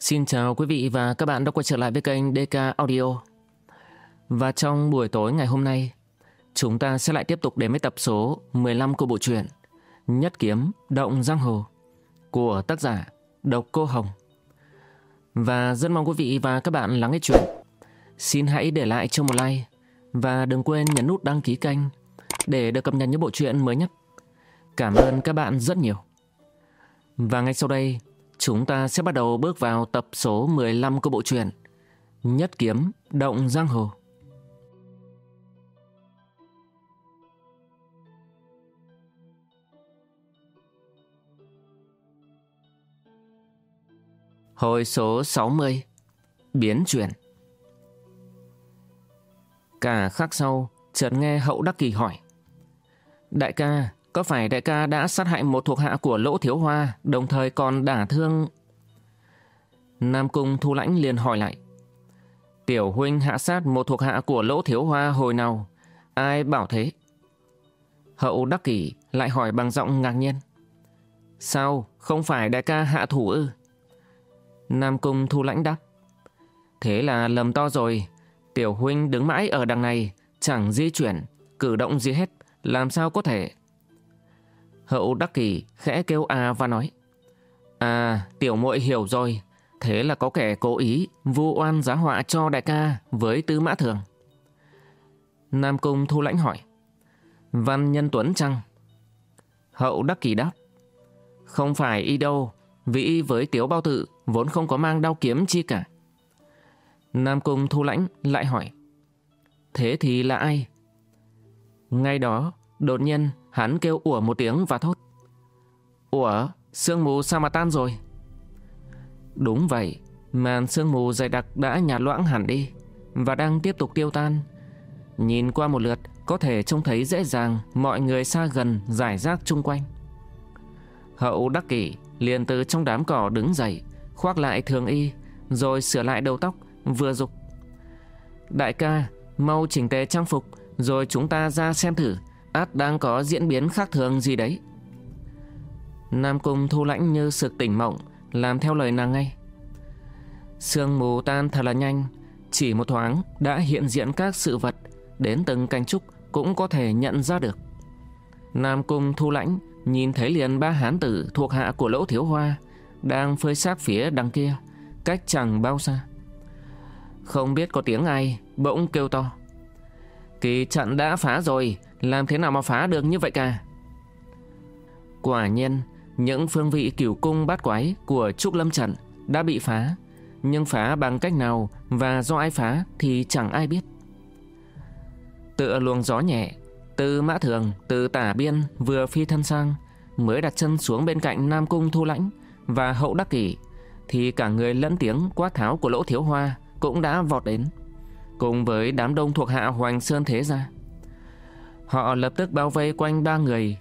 Xin chào quý vị và các bạn đã quay trở lại với kênh DK Audio. Và trong buổi tối ngày hôm nay, chúng ta sẽ lại tiếp tục đến với tập số 15 của bộ truyện Nhất Kiếm Động Giang Hồ của tác giả Độc Cô Hồng. Và rất mong quý vị và các bạn lắng nghe chuyện. Xin hãy để lại cho một like và đừng quên nhấn nút đăng ký kênh để được cập nhật những bộ truyện mới nhất. Cảm ơn các bạn rất nhiều. Và ngay sau đây, chúng ta sẽ bắt đầu bước vào tập số 15 của bộ truyện Nhất Kiếm Động Giang Hồ. Hồi số 60 Biến chuyển Cả khắc sau, chợt nghe hậu đắc kỳ hỏi Đại ca, có phải đại ca đã sát hại một thuộc hạ của Lỗ Thiếu Hoa, đồng thời còn đả thương... Nam Cung Thu Lãnh liền hỏi lại. Tiểu huynh hạ sát một thuộc hạ của Lỗ Thiếu Hoa hồi nào? Ai bảo thế? Hậu Đắc Kỷ lại hỏi bằng giọng ngạc nhiên. Sao, không phải đại ca hạ thủ ư? Nam Cung Thu Lãnh đáp. Thế là lầm to rồi. Tiểu huynh đứng mãi ở đằng này, chẳng di chuyển, cử động gì hết, làm sao có thể... Hậu Đắc Kỳ khẽ kêu à và nói. À, tiểu muội hiểu rồi. Thế là có kẻ cố ý vu oan giá họa cho đại ca với tứ mã thường. Nam Cung thu lãnh hỏi. Văn Nhân Tuấn chăng? Hậu Đắc Kỳ đáp. Không phải y đâu, vì với tiếu bao tự vốn không có mang đao kiếm chi cả. Nam Cung thu lãnh lại hỏi. Thế thì là ai? Ngay đó, đột nhiên Hắn kêu ủa một tiếng và thốt. Ủa, sương mù sao mà tan rồi? Đúng vậy, màn sương mù dày đặc đã nhạt loãng hẳn đi và đang tiếp tục tiêu tan. Nhìn qua một lượt, có thể trông thấy dễ dàng mọi người xa gần giải rác chung quanh. Hậu đắc kỷ liền từ trong đám cỏ đứng dậy, khoác lại thường y, rồi sửa lại đầu tóc, vừa dục. Đại ca, mau chỉnh tề trang phục, rồi chúng ta ra xem thử át đang có diễn biến khác thường gì đấy. Nam Cung thu lãnh như sực tỉnh mộng, làm theo lời nàng ngay. Sương mù tan thật là nhanh, chỉ một thoáng đã hiện diện các sự vật, đến từng canh trúc cũng có thể nhận ra được. Nam Cung thu lãnh nhìn thấy liền ba hán tử thuộc hạ của lỗ thiếu hoa, đang phơi xác phía đằng kia, cách chẳng bao xa. Không biết có tiếng ai, bỗng kêu to. Kỳ trận đã phá rồi, làm thế nào mà phá được như vậy cả? Quả nhiên Những phương vị cửu cung bát quái Của Trúc Lâm Trận đã bị phá. Nhưng phá bằng cách nào Và do ai phá thì chẳng ai biết. Tựa luồng gió nhẹ Từ mã thường Từ tả biên vừa phi thân sang Mới đặt chân xuống bên cạnh Nam Cung Thu Lãnh Và hậu đắc kỷ Thì cả người lẫn tiếng quát tháo của lỗ thiếu hoa Cũng đã vọt đến. Cùng với đám đông thuộc hạ Hoành Sơn Thế Gia Họ lập tức bao vây quanh ba người,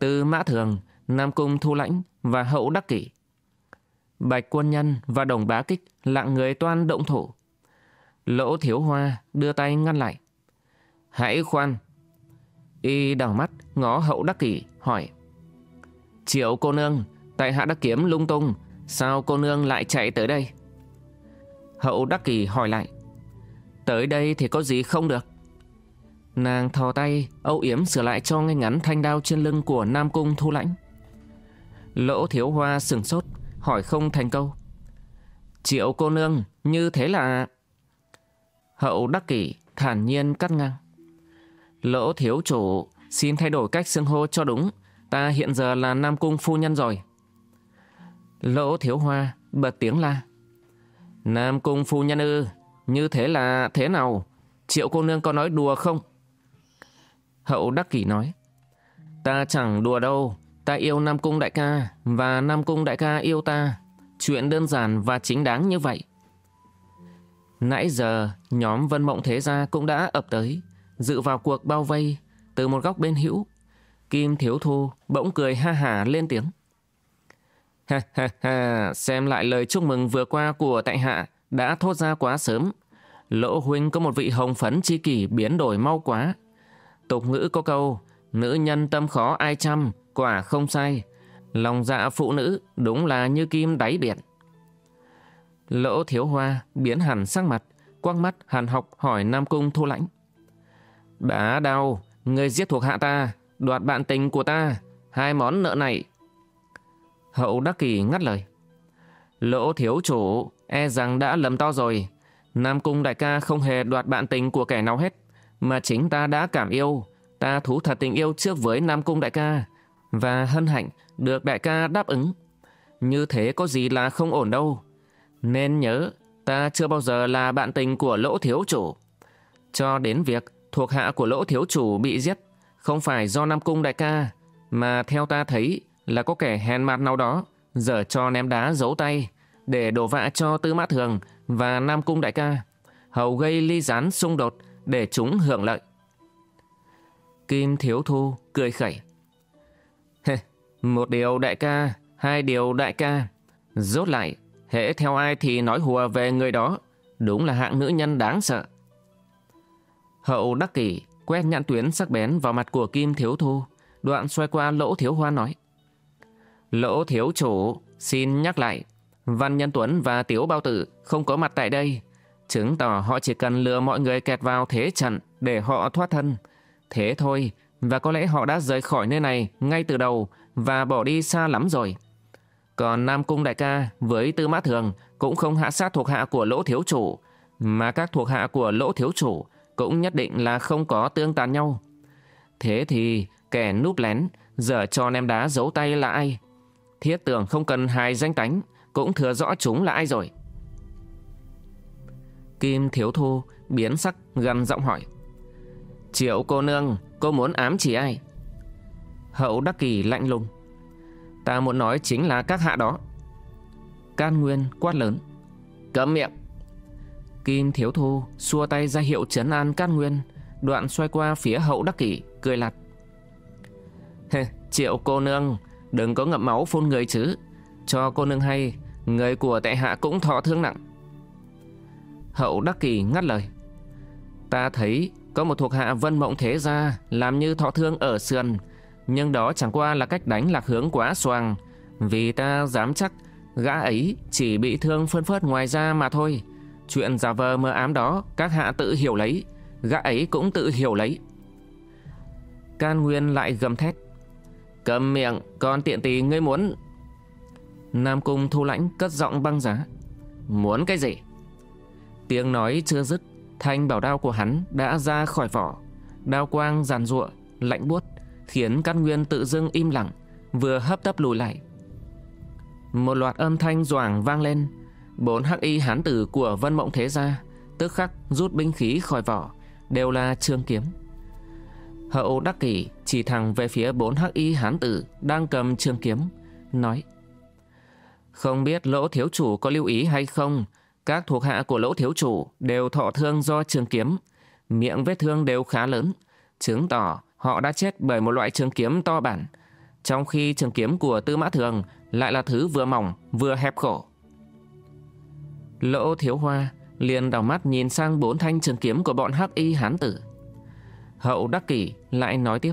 từ Mã Thường, Nam Cung Thu Lãnh và Hậu Đắc Kỷ. Bạch Quân Nhân và Đồng Bá Kích lặng người toan động thủ. Lỗ Thiếu Hoa đưa tay ngăn lại. Hãy khoan. Y đảo mắt ngó Hậu Đắc Kỷ hỏi. Triệu cô nương, tại hạ đã kiếm lung tung, sao cô nương lại chạy tới đây? Hậu Đắc Kỷ hỏi lại. Tới đây thì có gì không được? Nàng thò tay, âu yếm sửa lại cho ngay ngắn thanh đao trên lưng của Nam Cung Thu Lãnh. Lỗ thiếu hoa sừng sốt, hỏi không thành câu. Triệu cô nương, như thế là... Hậu đắc kỷ, thản nhiên cắt ngang. Lỗ thiếu chủ, xin thay đổi cách xưng hô cho đúng. Ta hiện giờ là Nam Cung phu nhân rồi. Lỗ thiếu hoa, bật tiếng la. Nam Cung phu nhân ư, như thế là thế nào? Triệu cô nương có nói đùa không? Hậu đắc kỷ nói. Ta chẳng đùa đâu, ta yêu Nam Cung đại ca và Nam Cung đại ca yêu ta. Chuyện đơn giản và chính đáng như vậy. Nãy giờ, nhóm Vân Mộng Thế Gia cũng đã ập tới, dự vào cuộc bao vây từ một góc bên hữu. Kim Thiếu Thu bỗng cười ha hả lên tiếng. Ha ha ha, xem lại lời chúc mừng vừa qua của tại hạ đã thốt ra quá sớm. Lỗ huynh có một vị hồng phấn chi kỷ biến đổi mau quá. Tục ngữ có câu, nữ nhân tâm khó ai chăm, quả không sai. Lòng dạ phụ nữ đúng là như kim đáy biển. Lỗ thiếu hoa biến hẳn sắc mặt, quăng mắt hàn học hỏi Nam Cung thu lãnh. Bá đau, người giết thuộc hạ ta, đoạt bạn tình của ta, hai món nợ này. Hậu Đắc Kỳ ngắt lời. Lỗ thiếu chủ, e rằng đã lầm to rồi. Nam Cung đại ca không hề đoạt bạn tình của kẻ nào hết, mà chính ta đã cảm yêu. Ta thú thật tình yêu trước với Nam Cung đại ca, và hân hạnh được đại ca đáp ứng. Như thế có gì là không ổn đâu. Nên nhớ, ta chưa bao giờ là bạn tình của lỗ thiếu chủ. Cho đến việc thuộc hạ của lỗ thiếu chủ bị giết, không phải do Nam Cung đại ca, mà theo ta thấy là có kẻ hèn mặt nào đó, giờ cho ném đá giấu tay, để đổ vạ cho Tư Mã Thường và Nam Cung đại ca, hầu gây ly gián xung đột để chúng hưởng lợi. Kim Thiếu Thu cười khẩy. Một điều đại ca, hai điều đại ca. Rốt lại, hễ theo ai thì nói hùa về người đó. Đúng là hạng nữ nhân đáng sợ. Hậu đắc kỷ quét nhãn tuyến sắc bén vào mặt của Kim Thiếu Thu. Đoạn xoay qua lỗ thiếu hoa nói. Lỗ thiếu chủ, xin nhắc lại. Văn Nhân Tuấn và Tiếu Bao Tử không có mặt tại đây. Chứng tỏ họ chỉ cần lừa mọi người kẹt vào thế trận để họ thoát thân. Thế thôi, và có lẽ họ đã rời khỏi nơi này ngay từ đầu và bỏ đi xa lắm rồi. Còn Nam Cung Đại ca với Tư Mã Thường cũng không hạ sát thuộc hạ của Lỗ Thiếu Chủ, mà các thuộc hạ của Lỗ Thiếu Chủ cũng nhất định là không có tương tàn nhau. Thế thì kẻ núp lén, giờ cho ném đá giấu tay là ai? Thiết tưởng không cần hai danh tánh, cũng thừa rõ chúng là ai rồi. Kim Thiếu Thu biến sắc gần giọng hỏi. Triệu cô nương, cô muốn ám chỉ ai? Hậu Đắc Kỳ lạnh lùng. Ta muốn nói chính là các hạ đó. Can Nguyên quát lớn. Cấm miệng. Kim Thiếu Thu xua tay ra hiệu trấn an Can Nguyên, đoạn xoay qua phía Hậu Đắc Kỷ, cười lặt. Triệu cô nương, đừng có ngậm máu phun người chứ. Cho cô nương hay, người của tại hạ cũng thọ thương nặng. Hậu Đắc Kỳ ngắt lời. Ta thấy có một thuộc hạ vân mộng thế gia làm như thọ thương ở sườn, nhưng đó chẳng qua là cách đánh lạc hướng quá xoàng, vì ta dám chắc gã ấy chỉ bị thương phân phớt ngoài ra mà thôi. Chuyện giả vờ mơ ám đó các hạ tự hiểu lấy, gã ấy cũng tự hiểu lấy. Can Nguyên lại gầm thét. Cầm miệng, còn tiện tì ngươi muốn... Nam Cung thu lãnh cất giọng băng giá. Muốn cái gì? Tiếng nói chưa dứt, thanh bảo đao của hắn đã ra khỏi vỏ. Đao quang giàn ruộng, lạnh buốt khiến Cát Nguyên tự dưng im lặng, vừa hấp tấp lùi lại. Một loạt âm thanh doảng vang lên, bốn hắc y hán tử của Vân Mộng Thế Gia tức khắc rút binh khí khỏi vỏ, đều là trương kiếm. Hậu Đắc Kỷ chỉ thẳng về phía bốn hắc y hán tử đang cầm trương kiếm, nói không biết lỗ thiếu chủ có lưu ý hay không, các thuộc hạ của lỗ thiếu chủ đều thọ thương do trường kiếm, miệng vết thương đều khá lớn, chứng tỏ họ đã chết bởi một loại trường kiếm to bản, trong khi trường kiếm của Tư Mã Thường lại là thứ vừa mỏng vừa hẹp khổ. Lỗ Thiếu Hoa liền đảo mắt nhìn sang bốn thanh trường kiếm của bọn hắc y hán tử. Hậu Đắc Kỷ lại nói tiếp.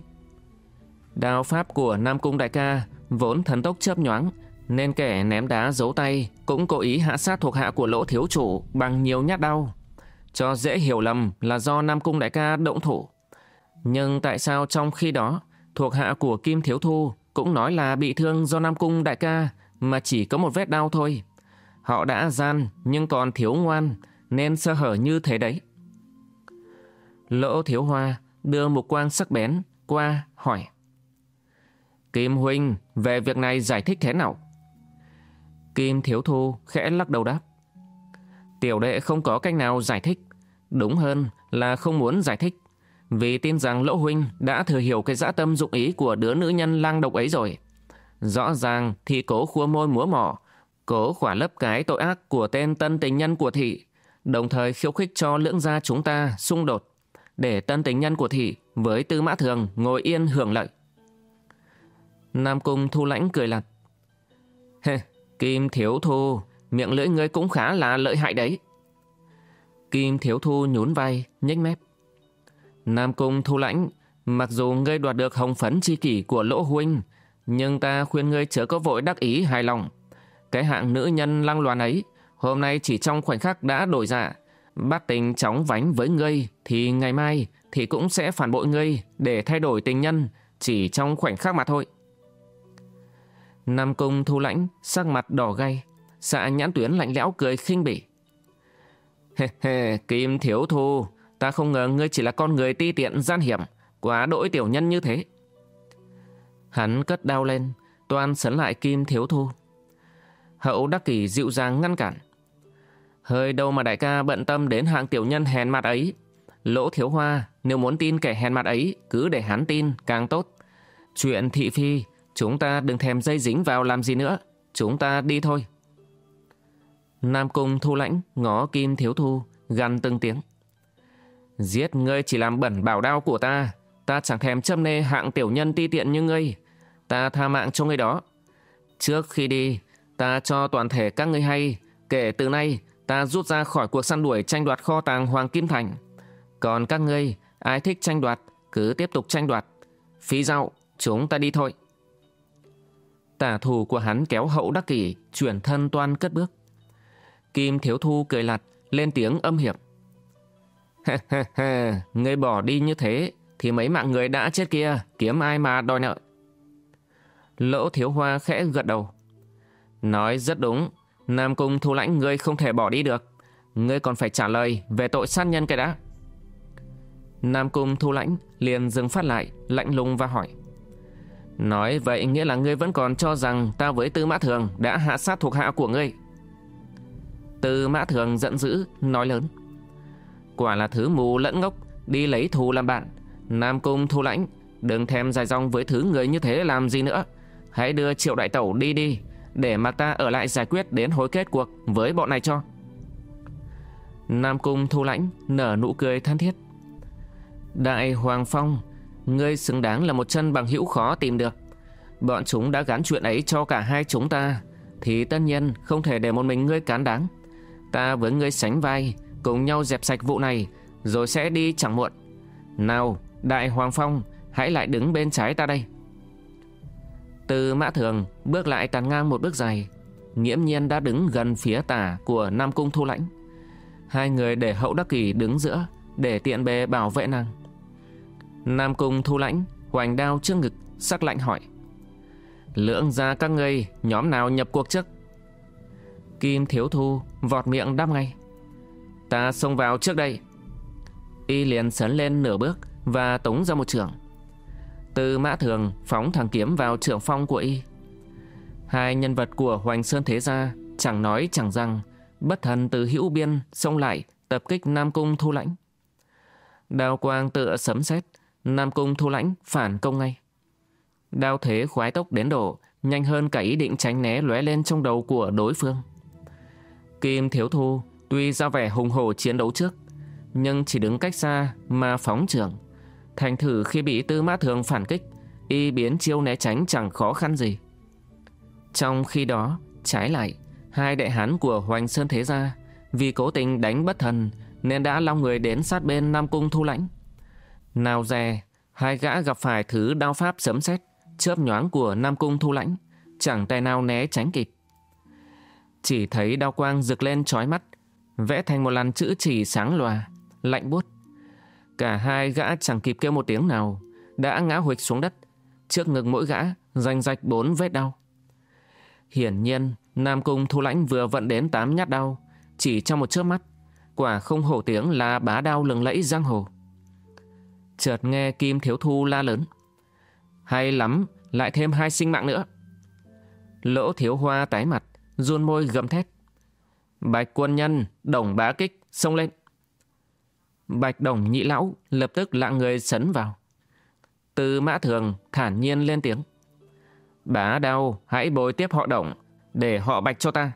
Đao pháp của Nam Cung Đại ca vốn thần tốc chớp nhoáng, nên kẻ ném đá giấu tay cũng cố ý hạ sát thuộc hạ của lỗ thiếu chủ bằng nhiều nhát đau. Cho dễ hiểu lầm là do Nam Cung Đại ca động thủ. Nhưng tại sao trong khi đó, thuộc hạ của Kim Thiếu Thu cũng nói là bị thương do Nam Cung đại ca mà chỉ có một vết đau thôi. Họ đã gian nhưng còn thiếu ngoan nên sơ hở như thế đấy. Lỗ Thiếu Hoa đưa một quang sắc bén qua hỏi. Kim Huynh về việc này giải thích thế nào? Kim Thiếu Thu khẽ lắc đầu đáp. Tiểu đệ không có cách nào giải thích. Đúng hơn là không muốn giải thích. Vì tin rằng Lỗ Huynh đã thừa hiểu cái dã tâm dụng ý của đứa nữ nhân lang độc ấy rồi. Rõ ràng thì cố khua môi múa mỏ, cố khỏa lấp cái tội ác của tên tân tình nhân của thị, đồng thời khiêu khích cho lưỡng gia chúng ta xung đột, để tân tình nhân của thị với tư mã thường ngồi yên hưởng lợi. Nam Cung thu lãnh cười lặt. Kim Thiếu Thu, miệng lưỡi ngươi cũng khá là lợi hại đấy. Kim Thiếu Thu nhún vai, nhếch mép. Nam Cung thu lãnh, mặc dù ngươi đoạt được hồng phấn chi kỷ của lỗ huynh, nhưng ta khuyên ngươi chớ có vội đắc ý hài lòng. Cái hạng nữ nhân lăng loàn ấy, hôm nay chỉ trong khoảnh khắc đã đổi dạ. Bắt tình chóng vánh với ngươi thì ngày mai thì cũng sẽ phản bội ngươi để thay đổi tình nhân chỉ trong khoảnh khắc mà thôi. Nam Cung thu lãnh, sắc mặt đỏ gay, xạ nhãn tuyến lạnh lẽo cười khinh bỉ. Hê hê, Kim Thiếu Thu, ta không ngờ ngươi chỉ là con người ti tiện gian hiểm, quá đỗi tiểu nhân như thế. Hắn cất đao lên, toan sấn lại Kim Thiếu Thu. Hậu Đắc Kỷ dịu dàng ngăn cản. Hơi đâu mà đại ca bận tâm đến hạng tiểu nhân hèn mặt ấy. Lỗ Thiếu Hoa, nếu muốn tin kẻ hèn mặt ấy, cứ để hắn tin, càng tốt. Chuyện thị phi, chúng ta đừng thèm dây dính vào làm gì nữa. Chúng ta đi thôi. Nam Cung thu lãnh, ngó Kim Thiếu Thu, gằn từng tiếng. Giết ngươi chỉ làm bẩn bảo đao của ta. Ta chẳng thèm châm nê hạng tiểu nhân ti tiện như ngươi. Ta tha mạng cho ngươi đó. Trước khi đi, ta cho toàn thể các ngươi hay, kể từ nay ta rút ra khỏi cuộc săn đuổi tranh đoạt kho tàng Hoàng Kim Thành. Còn các ngươi, ai thích tranh đoạt, cứ tiếp tục tranh đoạt. Phí dạo, chúng ta đi thôi. Tả thù của hắn kéo hậu đắc kỷ, chuyển thân toan cất bước. Kim Thiếu Thu cười lặt, lên tiếng âm hiệp Ha ha ha, ngươi bỏ đi như thế, thì mấy mạng người đã chết kia, kiếm ai mà đòi nợ. Lỗ Thiếu Hoa khẽ gật đầu. Nói rất đúng, Nam Cung thu lãnh ngươi không thể bỏ đi được. Ngươi còn phải trả lời về tội sát nhân cái đã. Nam Cung thu lãnh liền dừng phát lại, lạnh lùng và hỏi. Nói vậy nghĩa là ngươi vẫn còn cho rằng ta với Tư Mã Thường đã hạ sát thuộc hạ của ngươi. Tư Mã Thường giận dữ, nói lớn. Quả là thứ mù lẫn ngốc, đi lấy thù làm bạn. Nam Cung thu lãnh, đừng thèm dài dòng với thứ người như thế làm gì nữa. Hãy đưa triệu đại tẩu đi đi, để mà ta ở lại giải quyết đến hối kết cuộc với bọn này cho. Nam Cung thu lãnh nở nụ cười thân thiết. Đại Hoàng Phong, ngươi xứng đáng là một chân bằng hữu khó tìm được. Bọn chúng đã gắn chuyện ấy cho cả hai chúng ta, thì tất nhiên không thể để một mình ngươi cán đáng. Ta với ngươi sánh vai, cùng nhau dẹp sạch vụ này, rồi sẽ đi chẳng muộn. Nào, Đại Hoàng Phong, hãy lại đứng bên trái ta đây. Từ mã thường bước lại tàn ngang một bước dài, nghiễm nhiên đã đứng gần phía tả của Nam Cung Thu Lãnh. Hai người để hậu đắc kỳ đứng giữa, để tiện bề bảo vệ nàng. Nam Cung Thu Lãnh, hoành đao trước ngực, sắc lạnh hỏi. Lưỡng ra các ngươi, nhóm nào nhập cuộc trước? Kim Thiếu Thu vọt miệng đáp ngay. Ta xông vào trước đây. Y liền sấn lên nửa bước và tống ra một trường. Từ mã thường phóng thẳng kiếm vào trưởng phong của Y. Hai nhân vật của Hoành Sơn Thế Gia chẳng nói chẳng rằng bất thần từ hữu biên xông lại tập kích Nam Cung Thu Lãnh. Đào quang tựa sấm sét, Nam Cung Thu Lãnh phản công ngay. Đao thế khoái tốc đến độ, nhanh hơn cả ý định tránh né lóe lên trong đầu của đối phương. Kim Thiếu Thu tuy ra vẻ hùng hổ chiến đấu trước, nhưng chỉ đứng cách xa mà phóng trưởng, Thành thử khi bị tư mã thường phản kích, y biến chiêu né tránh chẳng khó khăn gì. Trong khi đó, trái lại, hai đại hán của Hoành Sơn Thế Gia vì cố tình đánh bất thần nên đã long người đến sát bên Nam Cung Thu Lãnh. Nào dè, hai gã gặp phải thứ đao pháp sấm sét chớp nhoáng của Nam Cung Thu Lãnh, chẳng tay nào né tránh kịp. Chỉ thấy đao quang rực lên trói mắt, vẽ thành một làn chữ chỉ sáng lòa, lạnh buốt. Cả hai gã chẳng kịp kêu một tiếng nào, đã ngã huịch xuống đất, trước ngực mỗi gã rành rạch bốn vết đau. Hiển nhiên, Nam Cung Thu Lãnh vừa vận đến tám nhát đau, chỉ trong một chớp mắt, quả không hổ tiếng là bá đao lừng lẫy giang hồ. Chợt nghe Kim Thiếu Thu la lớn. Hay lắm, lại thêm hai sinh mạng nữa. Lỗ Thiếu Hoa tái mặt, run môi gầm thét. Bạch quân nhân, đồng bá kích, xông lên. Bạch đồng nhị lão lập tức lạng người sấn vào. Từ mã thường thản nhiên lên tiếng. Bá đau, hãy bồi tiếp họ đồng, để họ bạch cho ta.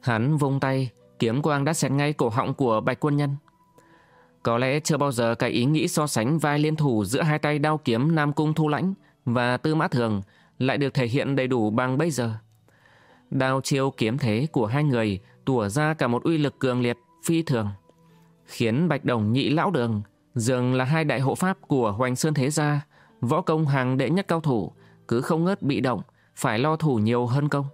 Hắn vung tay, kiếm quang đã xẹt ngay cổ họng của bạch quân nhân. Có lẽ chưa bao giờ cái ý nghĩ so sánh vai liên thủ giữa hai tay đao kiếm Nam Cung Thu Lãnh và Tư Mã Thường lại được thể hiện đầy đủ bằng bây giờ. Đao chiêu kiếm thế của hai người tủa ra cả một uy lực cường liệt, phi thường. Khiến Bạch Đồng nhị lão đường dường là hai đại hộ pháp của Hoành Sơn Thế Gia, võ công hàng đệ nhất cao thủ, cứ không ngớt bị động, phải lo thủ nhiều hơn công.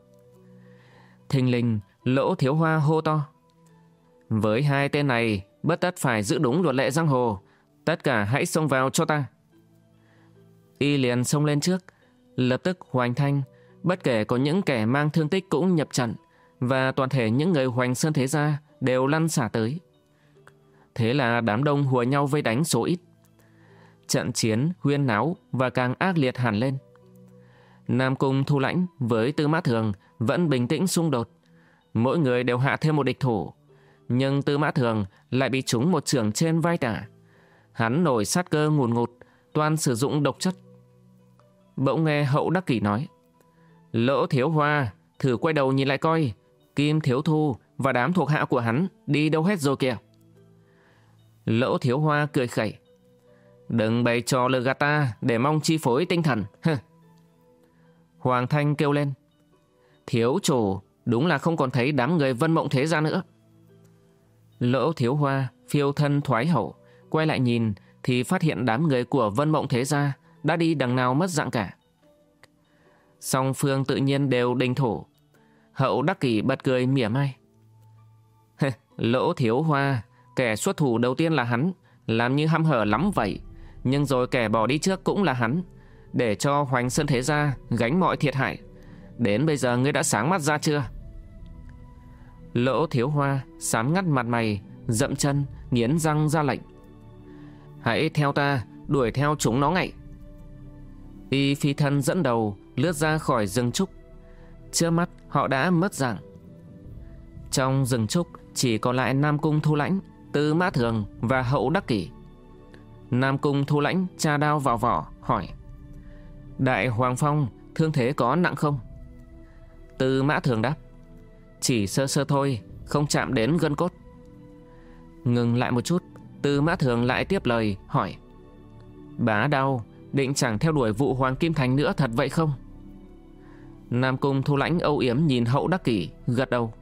Thình lình Lỗ thiếu hoa hô to. Với hai tên này, bất tất phải giữ đúng luật lệ giang hồ. Tất cả hãy xông vào cho ta. Y liền xông lên trước. Lập tức hoành thanh, bất kể có những kẻ mang thương tích cũng nhập trận. Và toàn thể những người hoành sơn thế gia đều lăn xả tới. Thế là đám đông hùa nhau vây đánh số ít. Trận chiến huyên náo và càng ác liệt hẳn lên. Nam Cung Thu Lãnh với Tư Mã Thường vẫn bình tĩnh xung đột. Mỗi người đều hạ thêm một địch thủ. Nhưng Tư Mã Thường lại bị trúng một trường trên vai tả. Hắn nổi sát cơ ngùn ngụt, toàn sử dụng độc chất. Bỗng nghe hậu đắc kỷ nói. Lỗ thiếu hoa, thử quay đầu nhìn lại coi. Kim thiếu thu và đám thuộc hạ của hắn đi đâu hết rồi kìa. Lỗ thiếu hoa cười khẩy. Đừng bày trò lừa gạt ta để mong chi phối tinh thần. Hoàng Thanh kêu lên. Thiếu chủ, đúng là không còn thấy đám người vân mộng thế ra nữa. Lỗ thiếu hoa, phiêu thân thoái hậu, quay lại nhìn thì phát hiện đám người của vân mộng thế gia đã đi đằng nào mất dạng cả. Song phương tự nhiên đều đình thủ. Hậu đắc kỷ bật cười mỉa mai. Lỗ thiếu hoa, kẻ xuất thủ đầu tiên là hắn, làm như hăm hở lắm vậy. Nhưng rồi kẻ bỏ đi trước cũng là hắn, để cho Hoành Sơn Thế Gia gánh mọi thiệt hại. Đến bây giờ ngươi đã sáng mắt ra chưa? Lỗ thiếu hoa, sám ngắt mặt mày, dậm chân, nghiến răng ra lệnh. Hãy theo ta, đuổi theo chúng nó ngay. Y phi thân dẫn đầu, lướt ra khỏi rừng trúc. Chưa mắt, họ đã mất dạng. Trong rừng trúc, chỉ còn lại Nam Cung Thu Lãnh, Tư Mã Thường và Hậu Đắc Kỷ. Nam Cung Thu Lãnh tra đao vào vỏ, hỏi. Đại Hoàng Phong, thương thế có nặng không? Tư Mã Thường đáp. Chỉ sơ sơ thôi, không chạm đến gân cốt. Ngừng lại một chút, Tư Mã Thường lại tiếp lời, hỏi. Bá đau, định chẳng theo đuổi vụ Hoàng Kim Thành nữa thật vậy không? Nam Cung Thu Lãnh âu yếm nhìn hậu đắc kỷ, gật đầu.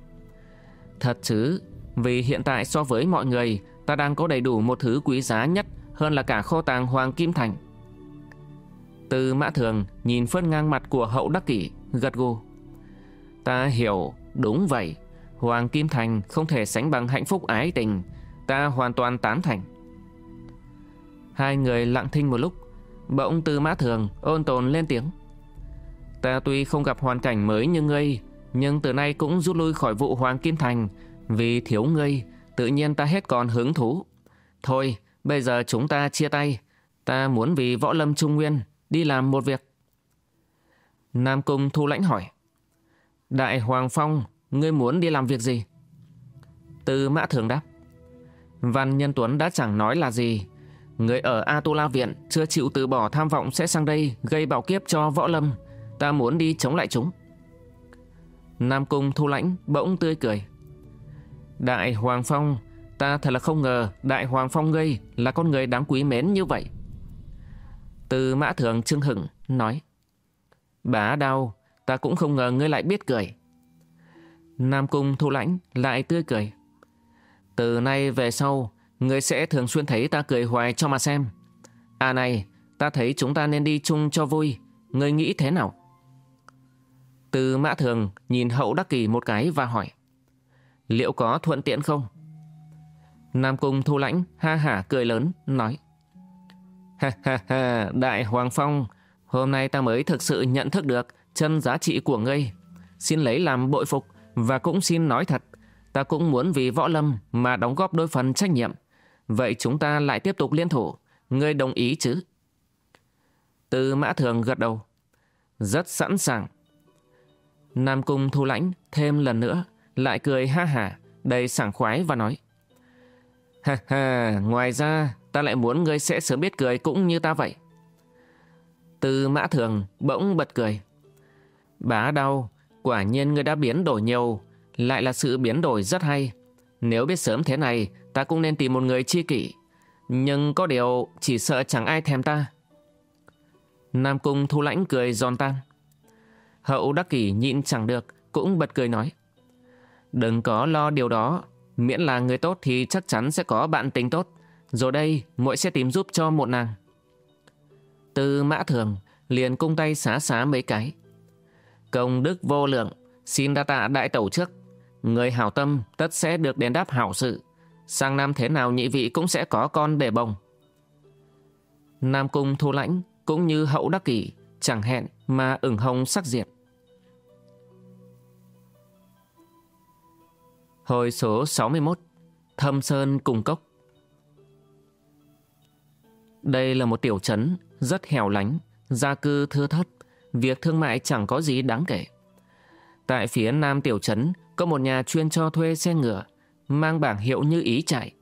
Thật chứ, vì hiện tại so với mọi người, ta đang có đầy đủ một thứ quý giá nhất hơn là cả kho tàng Hoàng Kim Thành. Tư mã thường nhìn phớt ngang mặt của hậu đắc kỷ, gật gù. Ta hiểu, đúng vậy. Hoàng Kim Thành không thể sánh bằng hạnh phúc ái tình. Ta hoàn toàn tán thành. Hai người lặng thinh một lúc. Bỗng từ mã thường ôn tồn lên tiếng. Ta tuy không gặp hoàn cảnh mới như ngươi, nhưng từ nay cũng rút lui khỏi vụ Hoàng Kim Thành. Vì thiếu ngươi, tự nhiên ta hết còn hứng thú. Thôi, bây giờ chúng ta chia tay. Ta muốn vì võ lâm trung nguyên đi làm một việc. Nam Cung Thu Lãnh hỏi. Đại Hoàng Phong, ngươi muốn đi làm việc gì? Tư Mã Thường đáp. Văn Nhân Tuấn đã chẳng nói là gì. Người ở A Tu La Viện chưa chịu từ bỏ tham vọng sẽ sang đây gây bạo kiếp cho võ lâm. Ta muốn đi chống lại chúng. Nam Cung Thu Lãnh bỗng tươi cười. Đại Hoàng Phong, ta thật là không ngờ Đại Hoàng Phong ngươi là con người đáng quý mến như vậy. Từ mã thường Trương hửng nói Bá đau Ta cũng không ngờ ngươi lại biết cười. Nam cung thu lãnh lại tươi cười. Từ nay về sau Ngươi sẽ thường xuyên thấy ta cười hoài cho mà xem. À này Ta thấy chúng ta nên đi chung cho vui. Ngươi nghĩ thế nào? Từ mã thường nhìn hậu đắc kỳ một cái và hỏi Liệu có thuận tiện không? Nam cung thu lãnh ha hả cười lớn nói Ha ha ha, Đại Hoàng Phong, hôm nay ta mới thực sự nhận thức được chân giá trị của ngươi. Xin lấy làm bội phục và cũng xin nói thật, ta cũng muốn vì võ lâm mà đóng góp đôi phần trách nhiệm. Vậy chúng ta lại tiếp tục liên thủ, ngươi đồng ý chứ? Từ mã thường gật đầu. Rất sẵn sàng. Nam Cung thu lãnh thêm lần nữa, lại cười ha hả, đầy sảng khoái và nói. Ha ha, ngoài ra ta lại muốn ngươi sẽ sớm biết cười cũng như ta vậy. Từ mã thường bỗng bật cười. Bá đau, quả nhiên ngươi đã biến đổi nhiều, lại là sự biến đổi rất hay. Nếu biết sớm thế này, ta cũng nên tìm một người chi kỷ. Nhưng có điều chỉ sợ chẳng ai thèm ta. Nam Cung thu lãnh cười giòn tan. Hậu đắc kỷ nhịn chẳng được, cũng bật cười nói. Đừng có lo điều đó, miễn là người tốt thì chắc chắn sẽ có bạn tình tốt. Rồi đây, muội sẽ tìm giúp cho một nàng. Từ mã thường, liền cung tay xá xá mấy cái. Công đức vô lượng, xin đa tạ đại tẩu trước. Người hảo tâm tất sẽ được đền đáp hảo sự. Sang năm thế nào nhị vị cũng sẽ có con để bồng. Nam Cung Thu Lãnh cũng như hậu đắc kỷ, chẳng hẹn mà ửng hồng sắc diệt. Hồi số 61 Thâm Sơn Cùng Cốc Đây là một tiểu trấn rất hẻo lánh, gia cư thưa thớt, việc thương mại chẳng có gì đáng kể. Tại phía nam tiểu trấn có một nhà chuyên cho thuê xe ngựa, mang bảng hiệu như ý chạy.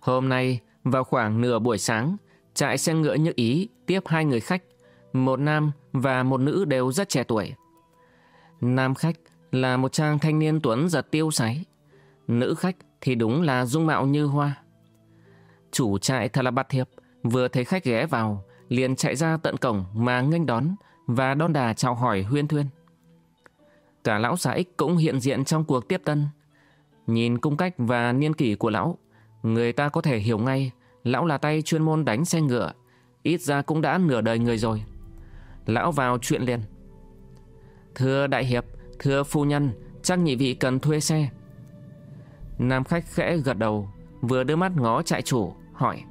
Hôm nay, vào khoảng nửa buổi sáng, trại xe ngựa như ý tiếp hai người khách, một nam và một nữ đều rất trẻ tuổi. Nam khách là một trang thanh niên tuấn giật tiêu sái. Nữ khách thì đúng là dung mạo như hoa. Chủ trại thật là bắt thiệp, vừa thấy khách ghé vào, liền chạy ra tận cổng mà nghênh đón và đón đà chào hỏi huyên thuyên. Cả lão xã ích cũng hiện diện trong cuộc tiếp tân. Nhìn cung cách và niên kỷ của lão, người ta có thể hiểu ngay lão là tay chuyên môn đánh xe ngựa, ít ra cũng đã nửa đời người rồi. Lão vào chuyện liền. Thưa đại hiệp, thưa phu nhân, chắc nhị vị cần thuê xe. Nam khách khẽ gật đầu, vừa đưa mắt ngó trại chủ, hỏi.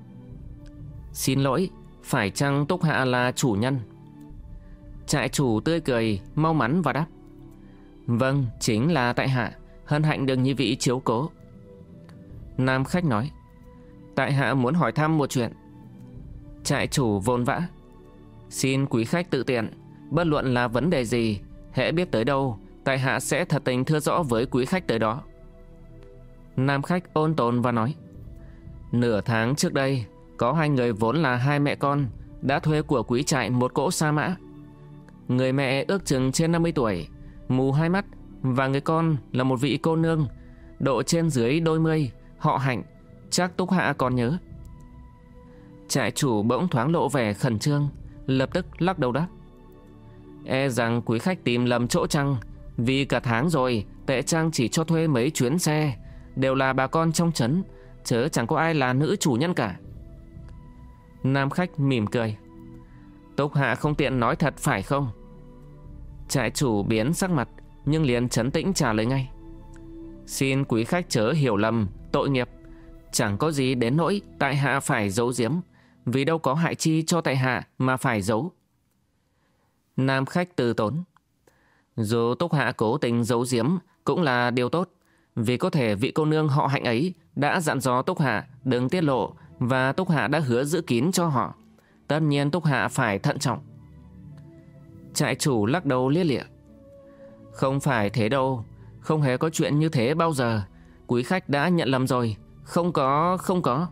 Xin lỗi, phải chăng Túc Hạ là chủ nhân? Trại chủ tươi cười, mau mắn và đáp. Vâng, chính là tại hạ, hân hạnh được như vị chiếu cố. Nam khách nói. Tại hạ muốn hỏi thăm một chuyện. Trại chủ vôn vã. Xin quý khách tự tiện, bất luận là vấn đề gì, hễ biết tới đâu, tại hạ sẽ thật tình thưa rõ với quý khách tới đó. Nam khách ôn tồn và nói. Nửa tháng trước đây, có hai người vốn là hai mẹ con đã thuê của quý trại một cỗ sa mã. Người mẹ ước chừng trên 50 tuổi, mù hai mắt và người con là một vị cô nương, độ trên dưới đôi mươi, họ hạnh, chắc Túc Hạ còn nhớ. Trại chủ bỗng thoáng lộ vẻ khẩn trương, lập tức lắc đầu đáp. E rằng quý khách tìm lầm chỗ trăng, vì cả tháng rồi tệ trang chỉ cho thuê mấy chuyến xe, đều là bà con trong trấn, chớ chẳng có ai là nữ chủ nhân cả. Nam khách mỉm cười. Túc Hạ không tiện nói thật phải không? Trại chủ biến sắc mặt, nhưng liền chấn tĩnh trả lời ngay. Xin quý khách chớ hiểu lầm, tội nghiệp. Chẳng có gì đến nỗi tại hạ phải giấu giếm, vì đâu có hại chi cho tại hạ mà phải giấu. Nam khách từ tốn. Dù Túc Hạ cố tình giấu giếm cũng là điều tốt, vì có thể vị cô nương họ hạnh ấy đã dặn dò Túc Hạ đừng tiết lộ và Túc Hạ đã hứa giữ kín cho họ. Tất nhiên Túc Hạ phải thận trọng. Trại chủ lắc đầu lia lịa. Không phải thế đâu, không hề có chuyện như thế bao giờ. Quý khách đã nhận lầm rồi, không có, không có.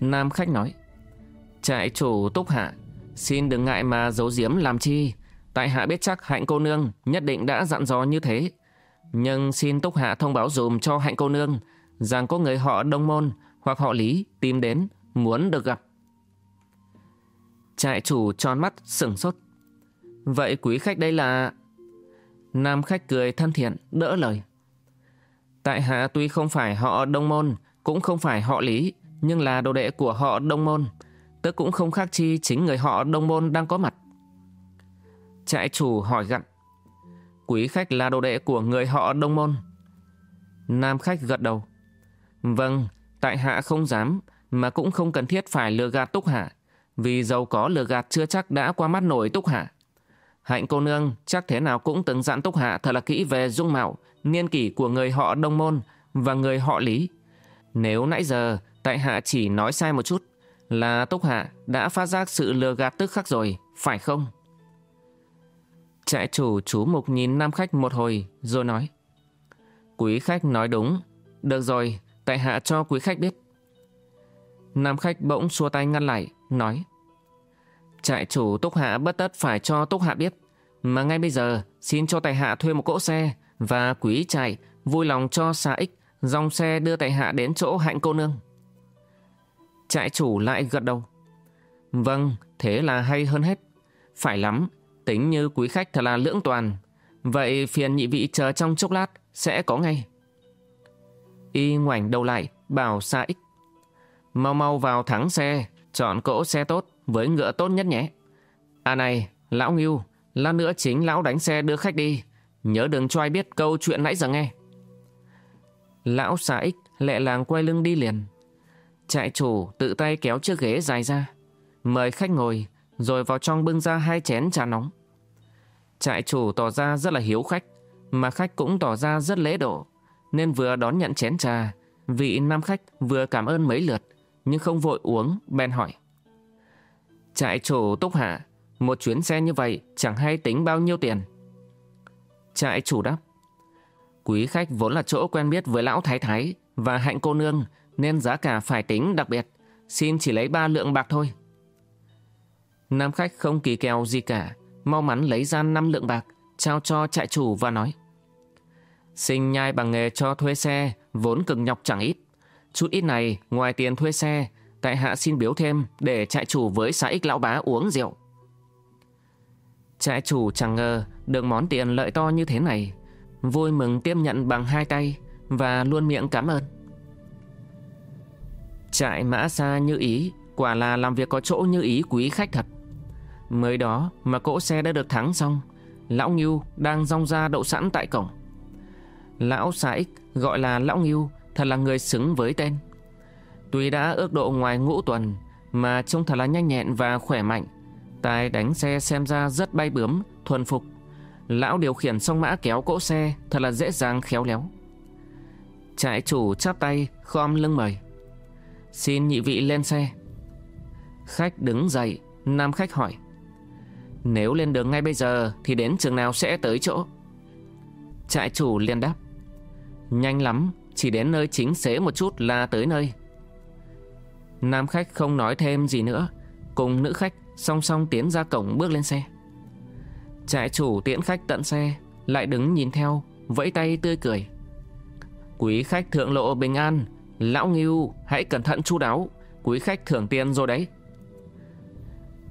Nam khách nói. Trại chủ Túc Hạ, xin đừng ngại mà giấu giếm làm chi. Tại hạ biết chắc hạnh cô nương nhất định đã dặn dò như thế. Nhưng xin Túc Hạ thông báo dùm cho hạnh cô nương rằng có người họ Đông Môn hoặc họ Lý tìm đến muốn được gặp. Trại chủ tròn mắt sửng sốt. Vậy quý khách đây là... Nam khách cười thân thiện, đỡ lời. Tại hạ tuy không phải họ Đông Môn, cũng không phải họ Lý, nhưng là đồ đệ của họ Đông Môn. Tức cũng không khác chi chính người họ Đông Môn đang có mặt. Trại chủ hỏi gặn. Quý khách là đồ đệ của người họ Đông Môn. Nam khách gật đầu. Vâng, tại hạ không dám, mà cũng không cần thiết phải lừa gạt Túc Hạ, vì giàu có lừa gạt chưa chắc đã qua mắt nổi Túc Hạ. Hạnh cô nương chắc thế nào cũng từng dặn Túc Hạ thật là kỹ về dung mạo, niên kỷ của người họ Đông Môn và người họ Lý. Nếu nãy giờ tại hạ chỉ nói sai một chút là Túc Hạ đã phát giác sự lừa gạt tức khắc rồi, phải không? Trại chủ chú mục nhìn nam khách một hồi rồi nói Quý khách nói đúng, được rồi, tại hạ cho quý khách biết. Nam khách bỗng xua tay ngăn lại, nói Trại chủ Túc Hạ bất tất phải cho Túc Hạ biết, mà ngay bây giờ xin cho tài hạ thuê một cỗ xe và quý trại vui lòng cho xa ích dòng xe đưa tài hạ đến chỗ hạnh cô nương. Trại chủ lại gật đầu. Vâng, thế là hay hơn hết. Phải lắm, tính như quý khách thật là lưỡng toàn. Vậy phiền nhị vị chờ trong chốc lát, sẽ có ngay. Y ngoảnh đầu lại, bảo xa ích. Mau mau vào thắng xe, chọn cỗ xe tốt với ngựa tốt nhất nhé. À này, lão Ngưu, lát nữa chính lão đánh xe đưa khách đi. nhớ đừng cho ai biết câu chuyện nãy giờ nghe. Lão xà ích lẹ làng quay lưng đi liền. Trại chủ tự tay kéo chiếc ghế dài ra, mời khách ngồi, rồi vào trong bưng ra hai chén trà nóng. Trại chủ tỏ ra rất là hiếu khách, mà khách cũng tỏ ra rất lễ độ, nên vừa đón nhận chén trà, vị nam khách vừa cảm ơn mấy lượt, nhưng không vội uống, bèn hỏi. Trại chủ túc hạ, một chuyến xe như vậy chẳng hay tính bao nhiêu tiền. Trại chủ đáp. Quý khách vốn là chỗ quen biết với lão thái thái và hạnh cô nương nên giá cả phải tính đặc biệt. Xin chỉ lấy ba lượng bạc thôi. Nam khách không kỳ kèo gì cả, mau mắn lấy ra năm lượng bạc, trao cho trại chủ và nói. Sinh nhai bằng nghề cho thuê xe, vốn cực nhọc chẳng ít. Chút ít này, ngoài tiền thuê xe, tại hạ xin biếu thêm để trại chủ với xã ích lão bá uống rượu. Trại chủ chẳng ngờ được món tiền lợi to như thế này, vui mừng tiếp nhận bằng hai tay và luôn miệng cảm ơn. Trại mã xa như ý, quả là làm việc có chỗ như ý quý khách thật. Mới đó mà cỗ xe đã được thắng xong, Lão Ngưu đang rong ra đậu sẵn tại cổng. Lão xã ích gọi là Lão Ngưu thật là người xứng với tên. Tuy đã ước độ ngoài ngũ tuần mà trông thật là nhanh nhẹn và khỏe mạnh. Tài đánh xe xem ra rất bay bướm, thuần phục. Lão điều khiển song mã kéo cỗ xe thật là dễ dàng khéo léo. Trại chủ chắp tay, khom lưng mời. Xin nhị vị lên xe. Khách đứng dậy, nam khách hỏi. Nếu lên đường ngay bây giờ thì đến trường nào sẽ tới chỗ? Trại chủ liền đáp. Nhanh lắm, chỉ đến nơi chính xế một chút là tới nơi. Nam khách không nói thêm gì nữa, cùng nữ khách song song tiến ra cổng bước lên xe. Trại chủ tiễn khách tận xe, lại đứng nhìn theo, vẫy tay tươi cười. Quý khách thượng lộ bình an, lão nghiêu hãy cẩn thận chu đáo, quý khách thưởng tiền rồi đấy.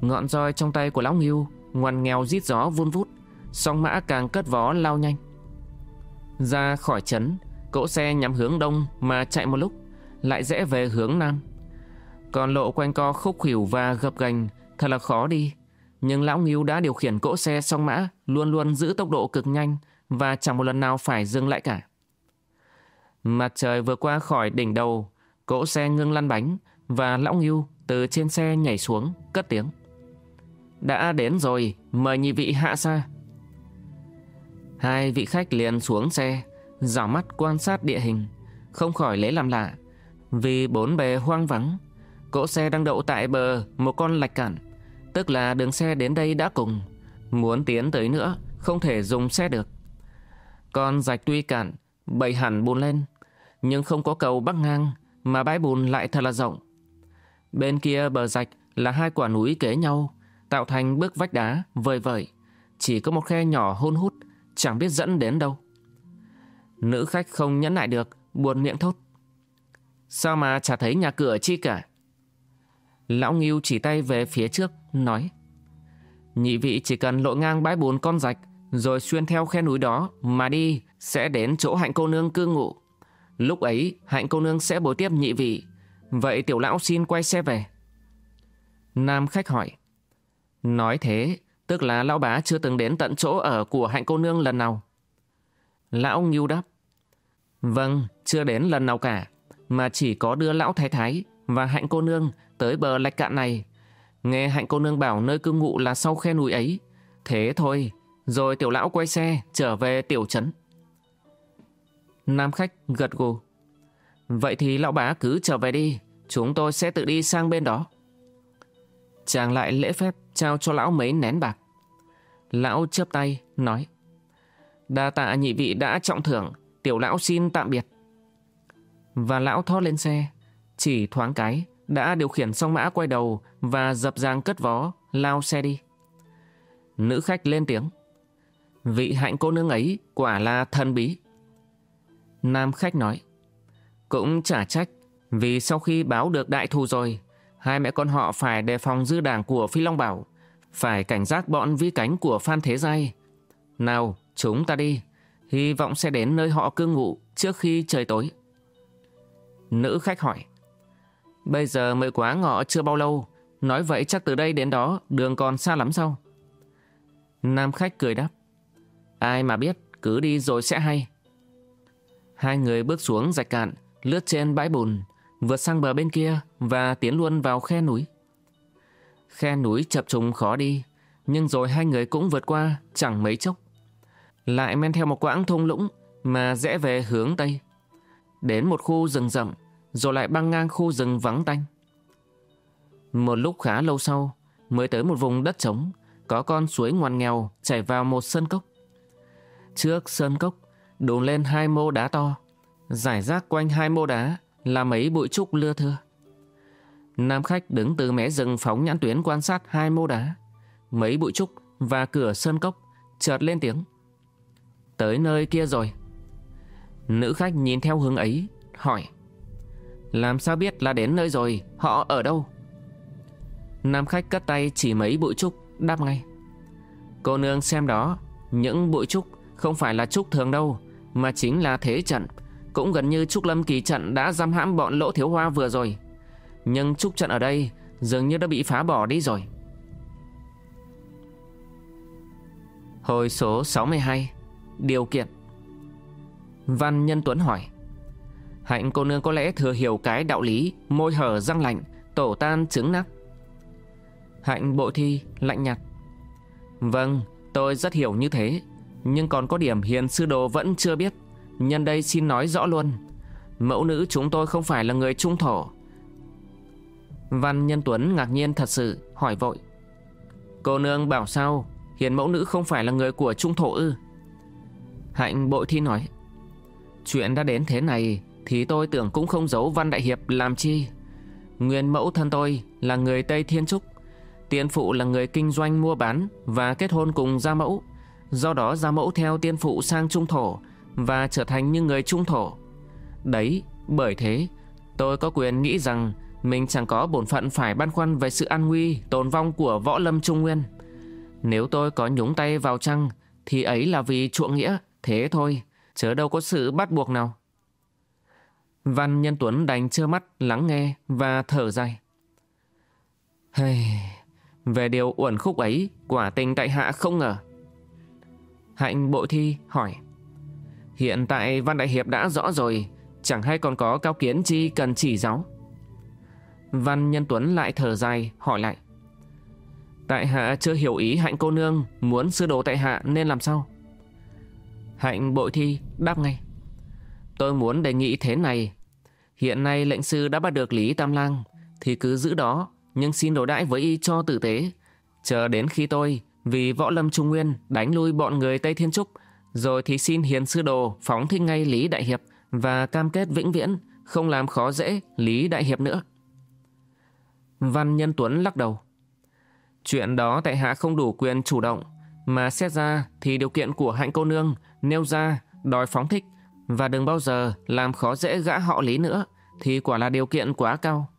Ngọn roi trong tay của lão nghiêu ngoằn nghèo rít gió vun vút, song mã càng cất vó lao nhanh. Ra khỏi trấn, cỗ xe nhắm hướng đông mà chạy một lúc, lại rẽ về hướng nam. Còn lộ quanh co khúc khỉu và gập gành thật là khó đi. Nhưng lão Nghiêu đã điều khiển cỗ xe song mã luôn luôn giữ tốc độ cực nhanh và chẳng một lần nào phải dừng lại cả. Mặt trời vừa qua khỏi đỉnh đầu, cỗ xe ngưng lăn bánh và lão Nghiêu từ trên xe nhảy xuống, cất tiếng. Đã đến rồi, mời nhị vị hạ xa. Hai vị khách liền xuống xe, dò mắt quan sát địa hình, không khỏi lấy làm lạ. Vì bốn bề hoang vắng, cỗ xe đang đậu tại bờ một con lạch cản, tức là đường xe đến đây đã cùng. Muốn tiến tới nữa, không thể dùng xe được. Con rạch tuy cạn, bầy hẳn bùn lên, nhưng không có cầu bắc ngang, mà bãi bùn lại thật là rộng. Bên kia bờ rạch là hai quả núi kế nhau, tạo thành bức vách đá vời vời. Chỉ có một khe nhỏ hôn hút, chẳng biết dẫn đến đâu. Nữ khách không nhẫn lại được, buồn miệng thốt. Sao mà chả thấy nhà cửa chi cả? Lão Nghiêu chỉ tay về phía trước, nói. Nhị vị chỉ cần lội ngang bãi bùn con rạch, rồi xuyên theo khe núi đó mà đi, sẽ đến chỗ hạnh cô nương cư ngụ. Lúc ấy, hạnh cô nương sẽ bồi tiếp nhị vị. Vậy tiểu lão xin quay xe về. Nam khách hỏi. Nói thế, tức là lão bá chưa từng đến tận chỗ ở của hạnh cô nương lần nào. Lão Ngưu đáp. Vâng, chưa đến lần nào cả, mà chỉ có đưa lão thái thái và hạnh cô nương tới bờ lạch cạn này. Nghe hạnh cô nương bảo nơi cư ngụ là sau khe núi ấy. Thế thôi, rồi tiểu lão quay xe trở về tiểu trấn. Nam khách gật gù. Vậy thì lão bá cứ trở về đi, chúng tôi sẽ tự đi sang bên đó. Chàng lại lễ phép trao cho lão mấy nén bạc. Lão chớp tay, nói. Đa tạ nhị vị đã trọng thưởng, tiểu lão xin tạm biệt. Và lão thoát lên xe, chỉ thoáng cái, đã điều khiển song mã quay đầu và dập dàng cất vó, lao xe đi. Nữ khách lên tiếng. Vị hạnh cô nương ấy quả là thân bí. Nam khách nói. Cũng chả trách, vì sau khi báo được đại thù rồi, hai mẹ con họ phải đề phòng dư đảng của Phi Long Bảo, phải cảnh giác bọn vi cánh của Phan Thế Giai. Nào, chúng ta đi, hy vọng sẽ đến nơi họ cư ngụ trước khi trời tối. Nữ khách hỏi. Bây giờ mới quá ngọ chưa bao lâu, nói vậy chắc từ đây đến đó đường còn xa lắm sao? Nam khách cười đáp. Ai mà biết, cứ đi rồi sẽ hay. Hai người bước xuống rạch cạn, lướt trên bãi bùn, vượt sang bờ bên kia và tiến luôn vào khe núi. Khe núi chập trùng khó đi, nhưng rồi hai người cũng vượt qua chẳng mấy chốc. Lại men theo một quãng thung lũng mà rẽ về hướng Tây. Đến một khu rừng rậm, rồi lại băng ngang khu rừng vắng tanh. Một lúc khá lâu sau, mới tới một vùng đất trống, có con suối ngoằn nghèo chảy vào một sân cốc. Trước sân cốc, đồn lên hai mô đá to, giải rác quanh hai mô đá là mấy bụi trúc lưa thưa. Nam khách đứng từ mé rừng phóng nhãn tuyến quan sát hai mô đá, mấy bụi trúc và cửa sân cốc, chợt lên tiếng. Tới nơi kia rồi. Nữ khách nhìn theo hướng ấy, hỏi. Làm sao biết là đến nơi rồi, họ ở đâu? Nam khách cất tay chỉ mấy bụi trúc, đáp ngay. Cô nương xem đó, những bụi trúc không phải là trúc thường đâu, mà chính là thế trận. Cũng gần như trúc lâm kỳ trận đã giam hãm bọn lỗ thiếu hoa vừa rồi. Nhưng trúc trận ở đây dường như đã bị phá bỏ đi rồi. Hồi số 62 Điều kiện Văn Nhân Tuấn hỏi Hạnh cô nương có lẽ thừa hiểu cái đạo lý Môi hở răng lạnh, Tổ tan trứng nắp Hạnh bộ thi lạnh nhạt. Vâng tôi rất hiểu như thế, Nhưng còn có điểm hiền sư đồ vẫn chưa biết. Nhân đây xin nói rõ luôn. Mẫu nữ chúng tôi không phải là người trung thổ. Văn Nhân Tuấn ngạc nhiên thật sự, Hỏi vội. Cô nương bảo sao? Hiền mẫu nữ không phải là người của trung thổ ư? Hạnh bội thi nói. Chuyện đã đến thế này thì tôi tưởng cũng không giấu Văn Đại Hiệp làm chi. Nguyên mẫu thân tôi là người Tây Thiên Trúc Tiên phụ là người kinh doanh mua bán Và kết hôn cùng gia mẫu. Do đó gia mẫu theo tiên phụ sang trung thổ Và trở thành như người trung thổ. Đấy bởi thế Tôi có quyền nghĩ rằng Mình chẳng có bổn phận phải băn khoăn Về sự an nguy tồn vong của võ lâm trung nguyên. Nếu tôi có nhúng tay vào chăng Thì ấy là vì chuộng nghĩa Thế thôi, chớ đâu có sự bắt buộc nào. Văn Nhân Tuấn đành trơ mắt lắng nghe và thở dài. Hey, về điều uẩn khúc ấy, quả tình tại hạ không ngờ. Hạnh bộ thi hỏi. Hiện tại Văn Đại Hiệp đã rõ rồi, chẳng hay còn có cao kiến chi cần chỉ giáo. Văn Nhân Tuấn lại thở dài hỏi lại. Tại hạ chưa hiểu ý hạnh cô nương muốn sư đồ tại hạ nên làm sao? Hạnh bội thi đáp ngay. Tôi muốn đề nghị thế này. Hiện nay lệnh sư đã bắt được Lý Tam Lang, thì cứ giữ đó, nhưng xin đối đãi với y cho tử tế. Chờ đến khi tôi, vì võ lâm trung nguyên, đánh lui bọn người Tây Thiên Trúc, rồi thì xin hiền sư đồ phóng thích ngay Lý Đại Hiệp và cam kết vĩnh viễn, không làm khó dễ Lý Đại Hiệp nữa. Văn Nhân Tuấn lắc đầu. Chuyện đó tại hạ không đủ quyền chủ động, mà xét ra thì điều kiện của hạnh cô nương nêu ra đòi phóng thích và đừng bao giờ làm khó dễ gã họ lý nữa thì quả là điều kiện quá cao.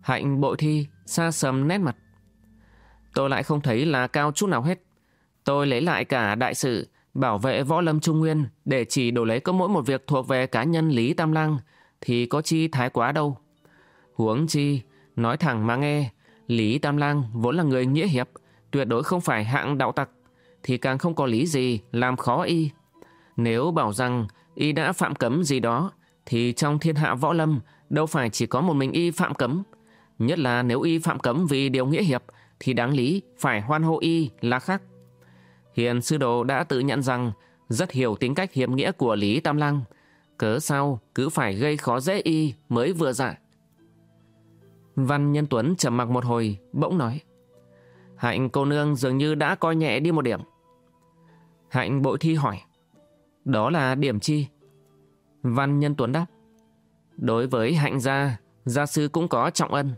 Hạnh bội thi xa sầm nét mặt. Tôi lại không thấy là cao chút nào hết. Tôi lấy lại cả đại sự bảo vệ võ lâm trung nguyên để chỉ đổi lấy có mỗi một việc thuộc về cá nhân Lý Tam Lang thì có chi thái quá đâu. Huống chi, nói thẳng mà nghe, Lý Tam Lang vốn là người nghĩa hiệp, tuyệt đối không phải hạng đạo tặc thì càng không có lý gì làm khó y. Nếu bảo rằng y đã phạm cấm gì đó, thì trong thiên hạ võ lâm đâu phải chỉ có một mình y phạm cấm. Nhất là nếu y phạm cấm vì điều nghĩa hiệp, thì đáng lý phải hoan hô y là khác. Hiền sư đồ đã tự nhận rằng rất hiểu tính cách hiệp nghĩa của Lý Tam Lăng. Cớ sao cứ phải gây khó dễ y mới vừa dạ. Văn Nhân Tuấn trầm mặc một hồi, bỗng nói. Hạnh cô nương dường như đã coi nhẹ đi một điểm. Hạnh bội thi hỏi. Đó là điểm chi? Văn Nhân Tuấn đáp. Đối với hạnh gia, gia sư cũng có trọng ân.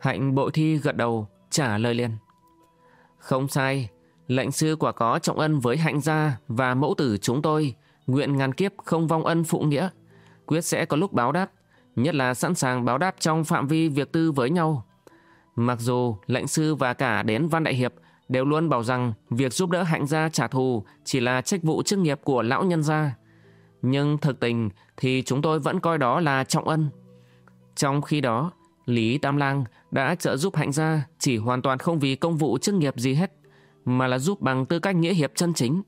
Hạnh bội thi gật đầu, trả lời liền. Không sai, lệnh sư quả có trọng ân với hạnh gia và mẫu tử chúng tôi, nguyện ngàn kiếp không vong ân phụ nghĩa, quyết sẽ có lúc báo đáp, nhất là sẵn sàng báo đáp trong phạm vi việc tư với nhau. Mặc dù lệnh sư và cả đến Văn Đại Hiệp đều luôn bảo rằng việc giúp đỡ hạnh gia trả thù chỉ là trách vụ chức nghiệp của lão nhân gia. Nhưng thực tình thì chúng tôi vẫn coi đó là trọng ân. Trong khi đó, Lý Tam Lang đã trợ giúp hạnh gia chỉ hoàn toàn không vì công vụ chức nghiệp gì hết, mà là giúp bằng tư cách nghĩa hiệp chân chính.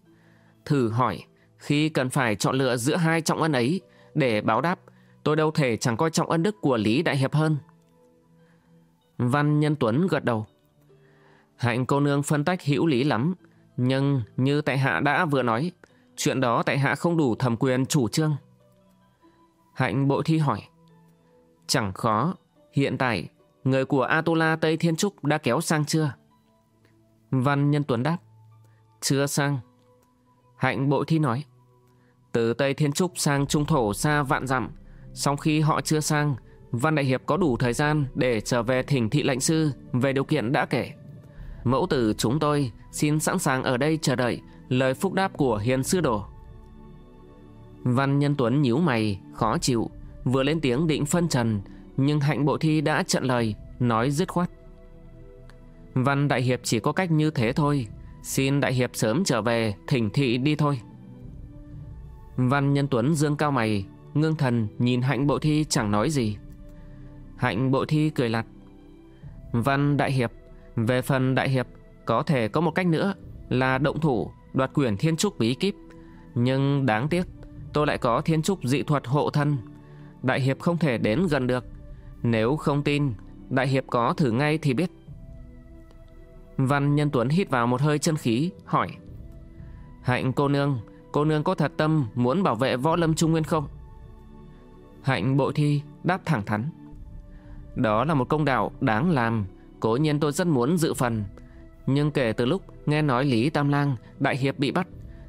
thử hỏi, khi cần phải chọn lựa giữa hai trọng ân ấy để báo đáp, tôi đâu thể chẳng coi trọng ân đức của Lý Đại Hiệp hơn. Văn Nhân Tuấn gật đầu. Hạnh cô nương phân tách hữu lý lắm, nhưng như tại hạ đã vừa nói, chuyện đó tại hạ không đủ thẩm quyền chủ trương. Hạnh bộ thi hỏi. Chẳng khó, hiện tại người của Atula Tây Thiên Trúc đã kéo sang chưa? Văn Nhân Tuấn đáp. Chưa sang. Hạnh bộ thi nói. Từ Tây Thiên Trúc sang Trung Thổ xa vạn dặm, sau khi họ chưa sang, Văn Đại Hiệp có đủ thời gian để trở về thỉnh thị lãnh sư về điều kiện đã kể. Mẫu tử chúng tôi xin sẵn sàng ở đây chờ đợi lời phúc đáp của hiền sư đồ. Văn Nhân Tuấn nhíu mày, khó chịu, vừa lên tiếng định phân trần, nhưng hạnh bộ thi đã trận lời, nói dứt khoát. Văn Đại Hiệp chỉ có cách như thế thôi, xin Đại Hiệp sớm trở về, thỉnh thị đi thôi. Văn Nhân Tuấn dương cao mày, ngưng thần nhìn hạnh bộ thi chẳng nói gì. Hạnh bộ thi cười lặt. Văn Đại Hiệp, về phần Đại Hiệp, có thể có một cách nữa là động thủ đoạt quyền thiên trúc bí kíp. Nhưng đáng tiếc, tôi lại có thiên trúc dị thuật hộ thân. Đại Hiệp không thể đến gần được. Nếu không tin, Đại Hiệp có thử ngay thì biết. Văn Nhân Tuấn hít vào một hơi chân khí, hỏi. Hạnh cô nương, cô nương có thật tâm muốn bảo vệ võ lâm trung nguyên không? Hạnh bộ thi đáp thẳng thắn. Đó là một công đạo đáng làm, cố nhiên tôi rất muốn dự phần. Nhưng kể từ lúc nghe nói Lý Tam Lang, Đại Hiệp bị bắt,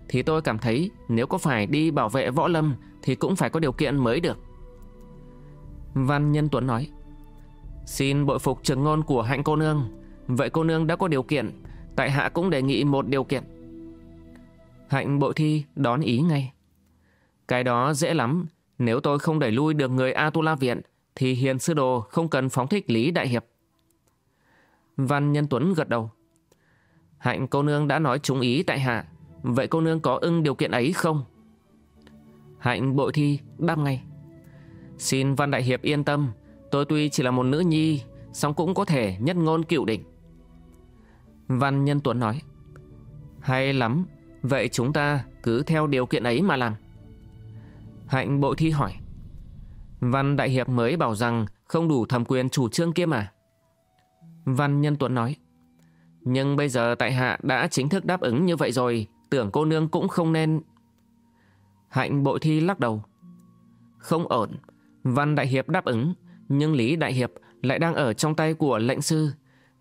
thì tôi cảm thấy nếu có phải đi bảo vệ võ lâm thì cũng phải có điều kiện mới được. Văn Nhân Tuấn nói, Xin bội phục trường ngôn của hạnh cô nương, vậy cô nương đã có điều kiện, tại hạ cũng đề nghị một điều kiện. Hạnh bội thi đón ý ngay. Cái đó dễ lắm, nếu tôi không đẩy lui được người Atula Viện, thì hiền sư đồ không cần phóng thích Lý Đại Hiệp. Văn Nhân Tuấn gật đầu. Hạnh cô nương đã nói trúng ý tại hạ, vậy cô nương có ưng điều kiện ấy không? Hạnh bội thi đáp ngay. Xin Văn Đại Hiệp yên tâm, tôi tuy chỉ là một nữ nhi, song cũng có thể nhất ngôn cựu định. Văn Nhân Tuấn nói. Hay lắm, vậy chúng ta cứ theo điều kiện ấy mà làm. Hạnh bội thi hỏi. Văn Đại Hiệp mới bảo rằng không đủ thẩm quyền chủ trương kia mà. Văn Nhân Tuấn nói. Nhưng bây giờ tại hạ đã chính thức đáp ứng như vậy rồi, tưởng cô nương cũng không nên... Hạnh bội thi lắc đầu. Không ổn, Văn Đại Hiệp đáp ứng, nhưng Lý Đại Hiệp lại đang ở trong tay của lệnh sư.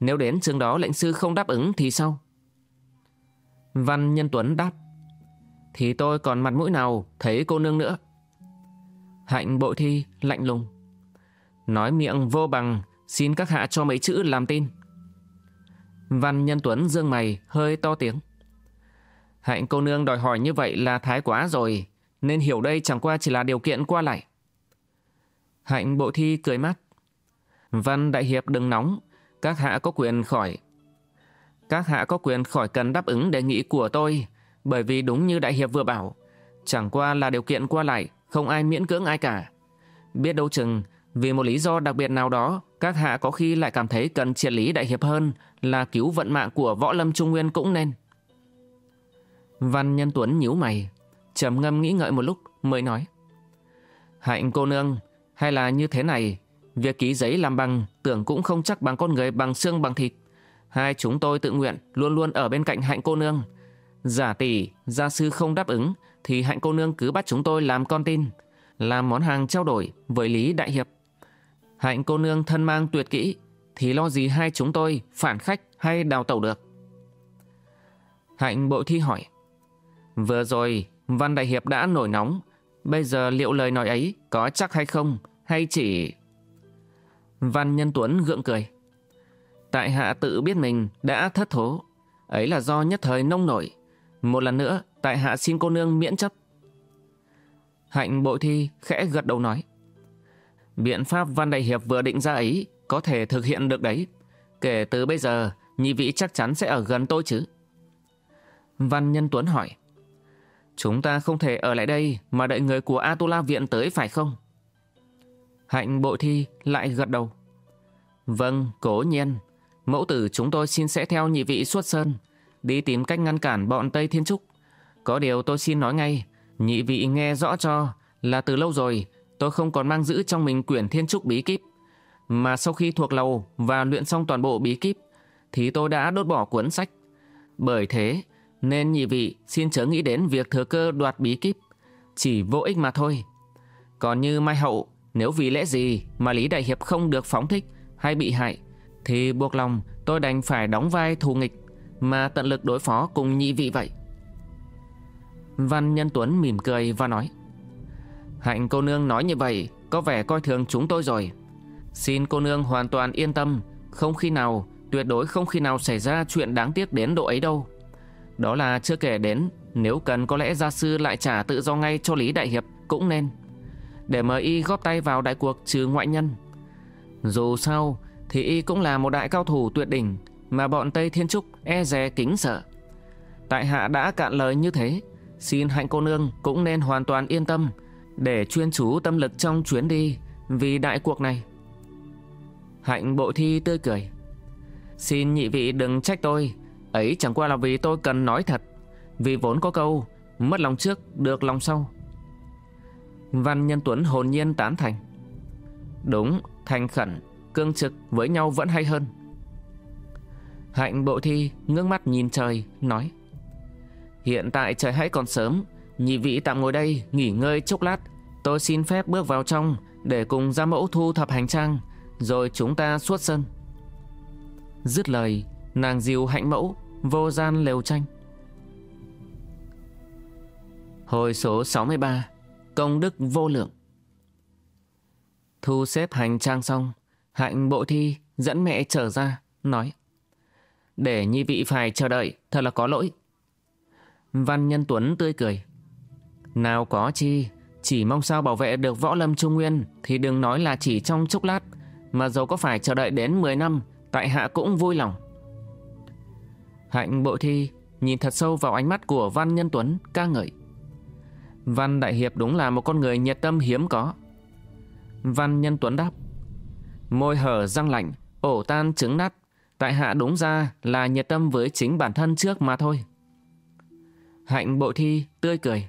Nếu đến trường đó lệnh sư không đáp ứng thì sao? Văn Nhân Tuấn đáp. Thì tôi còn mặt mũi nào thấy cô nương nữa. Hạnh bội thi lạnh lùng. Nói miệng vô bằng, xin các hạ cho mấy chữ làm tin. Văn Nhân Tuấn dương mày hơi to tiếng. Hạnh cô nương đòi hỏi như vậy là thái quá rồi, nên hiểu đây chẳng qua chỉ là điều kiện qua lại. Hạnh bộ thi cười mắt. Văn Đại Hiệp đừng nóng, các hạ có quyền khỏi. Các hạ có quyền khỏi cần đáp ứng đề nghị của tôi, bởi vì đúng như Đại Hiệp vừa bảo, chẳng qua là điều kiện qua lại, không ai miễn cưỡng ai cả. Biết đâu chừng, vì một lý do đặc biệt nào đó, các hạ có khi lại cảm thấy cần triệt lý Đại Hiệp hơn là cứu vận mạng của võ lâm trung nguyên cũng nên. Văn Nhân Tuấn nhíu mày, trầm ngâm nghĩ ngợi một lúc mới nói. Hạnh cô nương, hay là như thế này, việc ký giấy làm bằng tưởng cũng không chắc bằng con người bằng xương bằng thịt. Hai chúng tôi tự nguyện luôn luôn ở bên cạnh hạnh cô nương. Giả tỷ, gia sư không đáp ứng thì hạnh cô nương cứ bắt chúng tôi làm con tin, làm món hàng trao đổi với Lý Đại Hiệp. Hạnh cô nương thân mang tuyệt kỹ thì lo gì hai chúng tôi phản khách hay đào tẩu được. Hạnh bộ thi hỏi. Vừa rồi, Văn Đại Hiệp đã nổi nóng. Bây giờ liệu lời nói ấy có chắc hay không? Hay chỉ... Văn Nhân Tuấn gượng cười. Tại hạ tự biết mình đã thất thố. Ấy là do nhất thời nông nổi. Một lần nữa, tại hạ xin cô nương miễn chấp. Hạnh bội thi khẽ gật đầu nói. Biện pháp Văn Đại Hiệp vừa định ra ấy có thể thực hiện được đấy. Kể từ bây giờ, nhị vị chắc chắn sẽ ở gần tôi chứ. Văn Nhân Tuấn hỏi. Chúng ta không thể ở lại đây mà đợi người của Atula viện tới phải không? Hạnh bội thi lại gật đầu. Vâng, cố nhiên. Mẫu tử chúng tôi xin sẽ theo nhị vị xuất sơn, đi tìm cách ngăn cản bọn Tây Thiên Trúc. Có điều tôi xin nói ngay, nhị vị nghe rõ cho là từ lâu rồi tôi không còn mang giữ trong mình quyển thiên trúc bí kíp. Mà sau khi thuộc lầu và luyện xong toàn bộ bí kíp, thì tôi đã đốt bỏ cuốn sách. Bởi thế, nên nhị vị xin chớ nghĩ đến việc thừa cơ đoạt bí kíp. Chỉ vô ích mà thôi. Còn như Mai Hậu, nếu vì lẽ gì mà Lý Đại Hiệp không được phóng thích hay bị hại, thì buộc lòng tôi đành phải đóng vai thù nghịch mà tận lực đối phó cùng nhị vị vậy. Văn Nhân Tuấn mỉm cười và nói Hạnh cô nương nói như vậy, Có vẻ coi thường chúng tôi rồi. Xin cô nương hoàn toàn yên tâm, Không khi nào, Tuyệt đối không khi nào xảy ra chuyện đáng tiếc đến độ ấy đâu. Đó là chưa kể đến, Nếu cần có lẽ gia sư lại trả tự do ngay cho Lý Đại Hiệp Cũng nên. Để mời y góp tay vào đại cuộc trừ ngoại nhân. Dù sao, Thì y cũng là một đại cao thủ tuyệt đỉnh, Mà bọn Tây Thiên Trúc e dè kính sợ. Tại hạ đã cạn lời như thế, Xin hạnh cô nương cũng nên hoàn toàn yên tâm để chuyên chú tâm lực trong chuyến đi Vì đại cuộc này. Hạnh bộ thi tươi cười. Xin nhị vị đừng trách tôi Ấy chẳng qua là vì tôi cần nói thật. Vì vốn có câu Mất lòng trước được lòng sau. Văn Nhân Tuấn hồn nhiên tán thành. Đúng, thành khẩn Cương trực với nhau vẫn hay hơn. Hạnh bộ thi ngước mắt nhìn trời Nói Hiện tại trời hãy còn sớm Nhị vị tạm ngồi đây, nghỉ ngơi chốc lát. Tôi xin phép bước vào trong Để cùng ra mẫu thu thập hành trang, Rồi chúng ta xuất sân. Dứt lời, Nàng diều hạnh mẫu, Vô gian lều tranh. Hồi số 63 Công đức vô lượng. Thu xếp hành trang xong, Hạnh bộ thi dẫn mẹ trở ra, Nói, Để nhi vị phải chờ đợi, Thật là có lỗi. Văn Nhân Tuấn tươi cười. Nào có chi, chỉ mong sao bảo vệ được võ lâm trung nguyên thì đừng nói là chỉ trong chốc lát, mà dầu có phải chờ đợi đến 10 năm, tại hạ cũng vui lòng. Hạnh bộ thi nhìn thật sâu vào ánh mắt của Văn Nhân Tuấn ca ngợi. Văn Đại Hiệp đúng là một con người nhiệt tâm hiếm có. Văn Nhân Tuấn đáp. Môi hở răng lạnh, ổ tan trứng nát. Tại hạ đúng ra là nhiệt tâm với chính bản thân trước mà thôi. Hạnh bộ thi tươi cười.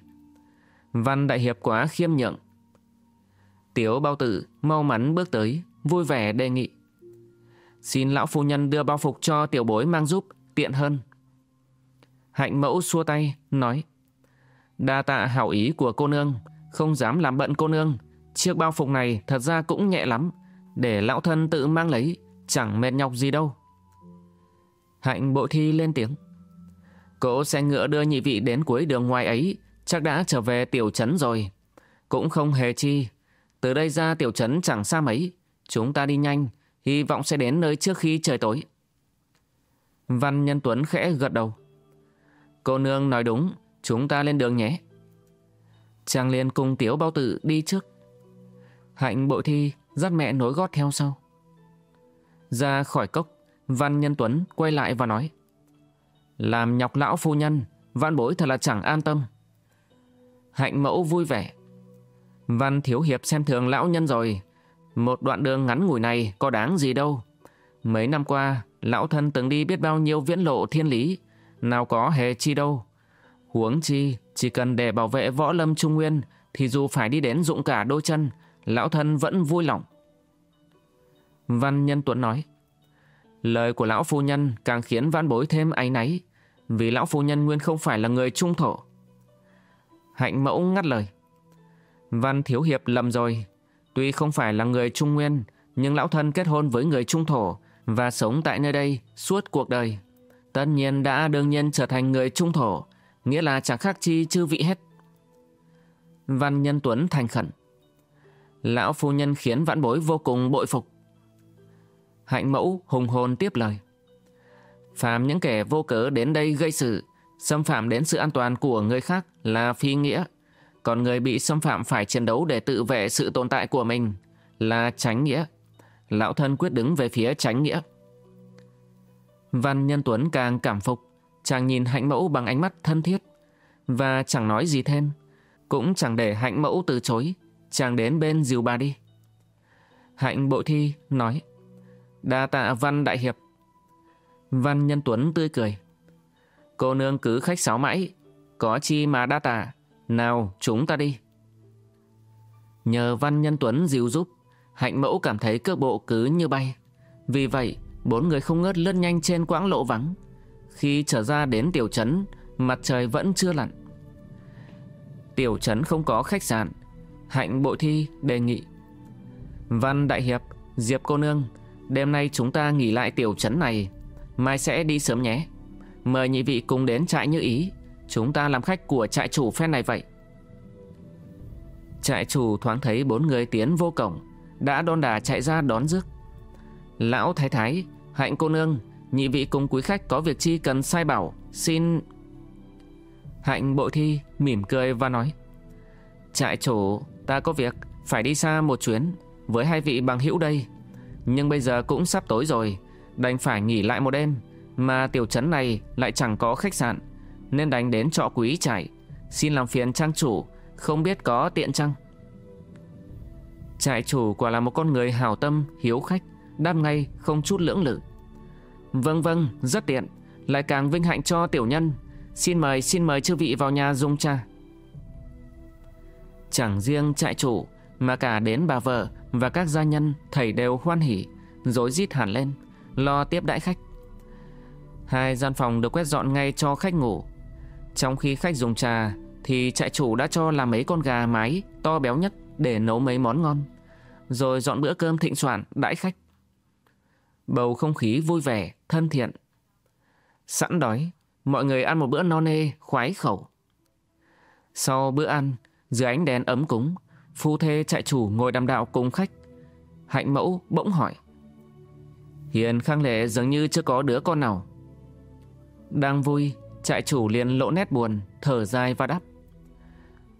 Văn đại hiệp quá khiêm nhượng. Tiểu bao tử mau mắn bước tới, vui vẻ đề nghị. Xin lão phu nhân đưa bao phục cho tiểu bối mang giúp, tiện hơn. Hạnh mẫu xua tay, nói. Đa tạ hảo ý của cô nương, không dám làm bận cô nương. Chiếc bao phục này thật ra cũng nhẹ lắm, để lão thân tự mang lấy, chẳng mệt nhọc gì đâu. Hạnh bộ thi lên tiếng. Cỗ xe ngựa đưa nhị vị đến cuối đường ngoài ấy Chắc đã trở về tiểu trấn rồi. Cũng không hề chi. Từ đây ra tiểu trấn chẳng xa mấy. Chúng ta đi nhanh. Hy vọng sẽ đến nơi trước khi trời tối. Văn Nhân Tuấn khẽ gật đầu. Cô nương nói đúng. Chúng ta lên đường nhé. Trang Liên cùng Tiếu Bao Tử đi trước. Hạnh bội thi Dắt mẹ nối gót theo sau. Ra khỏi cốc, Văn Nhân Tuấn quay lại và nói. Làm nhọc lão phu nhân Văn bối thật là chẳng an tâm. Hạnh mẫu vui vẻ. Văn thiếu hiệp xem thường lão nhân rồi. Một đoạn đường ngắn ngủi này Có đáng gì đâu. Mấy năm qua Lão thân từng đi biết bao nhiêu viễn lộ thiên lý. Nào có hề chi đâu. Huống chi Chỉ cần để bảo vệ võ lâm trung nguyên Thì dù phải đi đến dụng cả đôi chân Lão thân vẫn vui lòng. Văn Nhân Tuấn nói Lời của lão phu nhân càng khiến văn bối thêm áy náy, vì lão phu nhân nguyên không phải là người trung thổ. Hạnh mẫu ngắt lời. Văn Thiếu Hiệp lầm rồi. Tuy không phải là người trung nguyên, nhưng lão thân kết hôn với người trung thổ và sống tại nơi đây suốt cuộc đời. Tất nhiên đã đương nhiên trở thành người trung thổ, nghĩa là chẳng khác chi chư vị hết. Văn Nhân Tuấn thành khẩn. Lão phu nhân khiến vãn bối vô cùng bội phục. Hạnh mẫu hùng hồn tiếp lời. Phạm những kẻ vô cớ đến đây gây sự, xâm phạm đến sự an toàn của người khác là phi nghĩa. Còn người bị xâm phạm phải chiến đấu để tự vệ sự tồn tại của mình là tránh nghĩa. Lão thân quyết đứng về phía tránh nghĩa. Văn Nhân Tuấn càng cảm phục, chàng nhìn hạnh mẫu bằng ánh mắt thân thiết và chẳng nói gì thêm. Cũng chẳng để hạnh mẫu từ chối, chàng đến bên dìu bà đi. Hạnh bộ thi nói Đa tạ Văn Đại Hiệp. Văn Nhân Tuấn tươi cười. Cô nương cứ khách sáo mãi. Có chi mà đa tạ. Nào, chúng ta đi. Nhờ Văn Nhân Tuấn dìu giúp, hạnh mẫu cảm thấy cước bộ cứ như bay. Vì vậy, bốn người không ngớt lướt nhanh trên quãng lộ vắng. Khi trở ra đến tiểu trấn, mặt trời vẫn chưa lặn. Tiểu trấn không có khách sạn. Hạnh bội thi đề nghị. Văn Đại Hiệp, Diệp cô nương, đêm nay chúng ta nghỉ lại tiểu trấn này. Mai sẽ đi sớm nhé. Mời nhị vị cùng đến trại như ý. Chúng ta làm khách của trại chủ phen này vậy. Trại chủ thoáng thấy bốn người tiến vô cổng, đã đon đà chạy ra đón rước. Lão thái thái, hạnh cô nương, nhị vị cùng quý khách có việc chi cần sai bảo, xin... Hạnh bội thi mỉm cười và nói Trại chủ, ta có việc, phải đi xa một chuyến, với hai vị bằng hữu đây. Nhưng bây giờ cũng sắp tối rồi, đành phải nghỉ lại một đêm, mà tiểu trấn này lại chẳng có khách sạn, nên đánh đến trọ quý trại. Xin làm phiền trang chủ, không biết có tiện chăng? Trại chủ quả là một con người hào tâm, hiếu khách, đáp ngay, không chút lưỡng lự. Vâng vâng, rất tiện, lại càng vinh hạnh cho tiểu nhân. Xin mời, xin mời chư vị vào nhà dùng trà. Chẳng riêng trại chủ, mà cả đến bà vợ và các gia nhân thầy đều hoan hỉ, Dối rít hẳn lên, lo tiếp đãi khách. Hai gian phòng được quét dọn ngay cho khách ngủ. Trong khi khách dùng trà thì trại chủ đã cho làm mấy con gà mái to béo nhất để nấu mấy món ngon. Rồi dọn bữa cơm thịnh soạn đãi khách. Bầu không khí vui vẻ, thân thiện. Sẵn đói, mọi người ăn một bữa no nê, khoái khẩu. Sau bữa ăn, dưới ánh đèn ấm cúng, phu thê trại chủ ngồi đàm đạo cùng khách. Hạnh mẫu bỗng hỏi. Hiền Khang Lệ dường như chưa có đứa con nào. Đang vui, trại chủ liền lộ nét buồn, thở dài và đáp.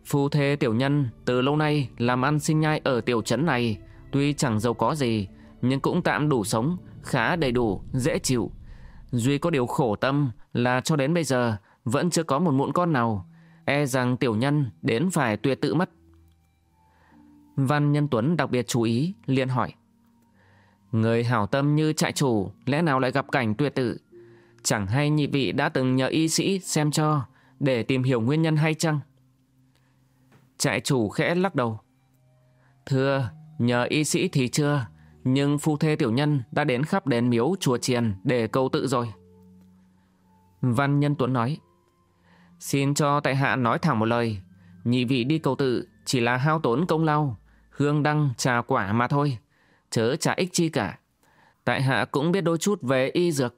Phu thế tiểu nhân từ lâu nay làm ăn sinh nhai ở tiểu trấn này, tuy chẳng giàu có gì, nhưng cũng tạm đủ sống, khá đầy đủ, dễ chịu. Duy có điều khổ tâm là cho đến bây giờ vẫn chưa có một muộn con nào, e rằng tiểu nhân đến phải tuyệt tự mất. Văn Nhân Tuấn đặc biệt chú ý, liền hỏi. Người hảo tâm như trại chủ, lẽ nào lại gặp cảnh tuyệt tự? Chẳng hay nhị vị đã từng nhờ y sĩ xem cho, để tìm hiểu nguyên nhân hay chăng? Trại chủ khẽ lắc đầu. Thưa, nhờ y sĩ thì chưa, nhưng phu thê tiểu nhân đã đến khắp đền miếu chùa chiền để cầu tự rồi. Văn Nhân Tuấn nói. Xin cho tại hạ nói thẳng một lời. Nhị vị đi cầu tự chỉ là hao tốn công lao, hương đăng, trà quả mà thôi. Chớ trả ích chi cả. Tại hạ cũng biết đôi chút về y dược.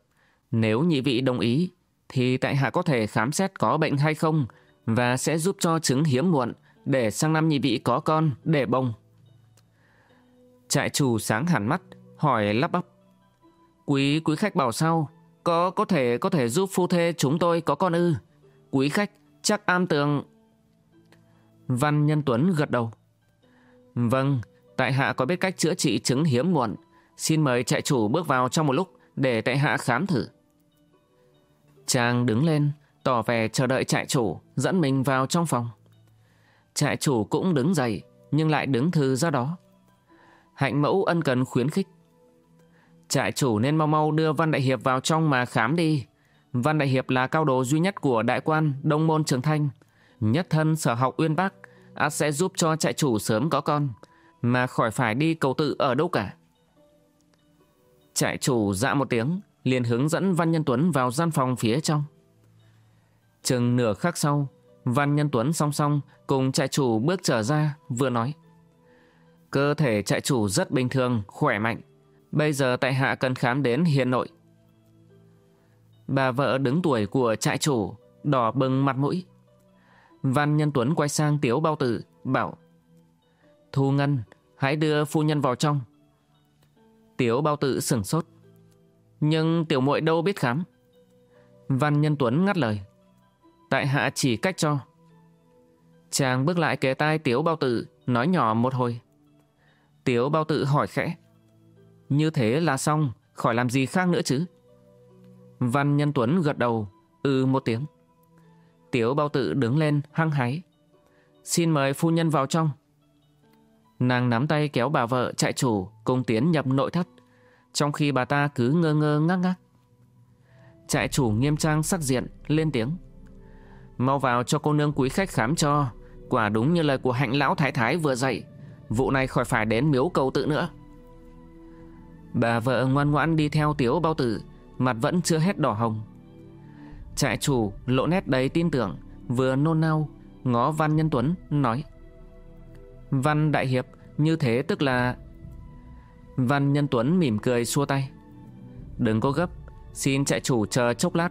Nếu nhị vị đồng ý, thì tại hạ có thể khám xét có bệnh hay không và sẽ giúp cho chứng hiếm muộn để sang năm nhị vị có con để bông. Trại chủ sáng hẳn mắt, hỏi lắp bắp. Quý quý khách bảo sao? Có có thể có thể giúp phu thê chúng tôi có con ư? Quý khách chắc am tường. Văn Nhân Tuấn gật đầu. Vâng, tại hạ có biết cách chữa trị chứng hiếm muộn. Xin mời trại chủ bước vào trong một lúc để tại hạ khám thử. Chàng đứng lên, tỏ vẻ chờ đợi trại chủ, dẫn mình vào trong phòng. Trại chủ cũng đứng dậy, nhưng lại đứng thư ra đó. Hạnh mẫu ân cần khuyến khích. Trại chủ nên mau mau đưa Văn Đại Hiệp vào trong mà khám đi. Văn Đại Hiệp là cao đồ duy nhất của đại quan Đông Môn Trường Thanh. Nhất thân sở học Uyên Bắc, át sẽ giúp cho trại chủ sớm có con, mà khỏi phải đi cầu tự ở đâu cả. Trại chủ dạ một tiếng, liền hướng dẫn Văn Nhân Tuấn vào gian phòng phía trong. Chừng nửa khắc sau, Văn Nhân Tuấn song song cùng trại chủ bước trở ra, vừa nói. Cơ thể trại chủ rất bình thường, khỏe mạnh. Bây giờ tại hạ cần khám đến hiền nội. Bà vợ đứng tuổi của trại chủ, đỏ bừng mặt mũi. Văn Nhân Tuấn quay sang Tiếu Bao Tử, bảo Thu Ngân, hãy đưa phu nhân vào trong. Tiếu Bao Tử sửng sốt. Nhưng tiểu muội đâu biết khám. Văn Nhân Tuấn ngắt lời. Tại hạ chỉ cách cho. Chàng bước lại kế tai Tiếu Bao Tử, nói nhỏ một hồi. Tiếu Bao Tử hỏi khẽ. Như thế là xong, khỏi làm gì khác nữa chứ? Văn Nhân Tuấn gật đầu, ư ừ một tiếng. Tiếu Bao Tử đứng lên hăng hái. Xin mời phu nhân vào trong. Nàng nắm tay kéo bà vợ chạy chủ cùng tiến nhập nội thất, trong khi bà ta cứ ngơ ngơ ngác ngác. Trại chủ nghiêm trang sắc diện, lên tiếng. Mau vào cho cô nương quý khách khám cho Quả đúng như lời của hạnh lão thái thái vừa dạy Vụ này khỏi phải đến miếu cầu tự nữa Bà vợ ngoan ngoãn đi theo tiếu bao tử Mặt vẫn chưa hết đỏ hồng Trại chủ lộ nét đầy tin tưởng Vừa nôn nao Ngó Văn Nhân Tuấn nói Văn Đại Hiệp Như thế tức là Văn Nhân Tuấn mỉm cười xua tay. Đừng có gấp, Xin trại chủ chờ chốc lát,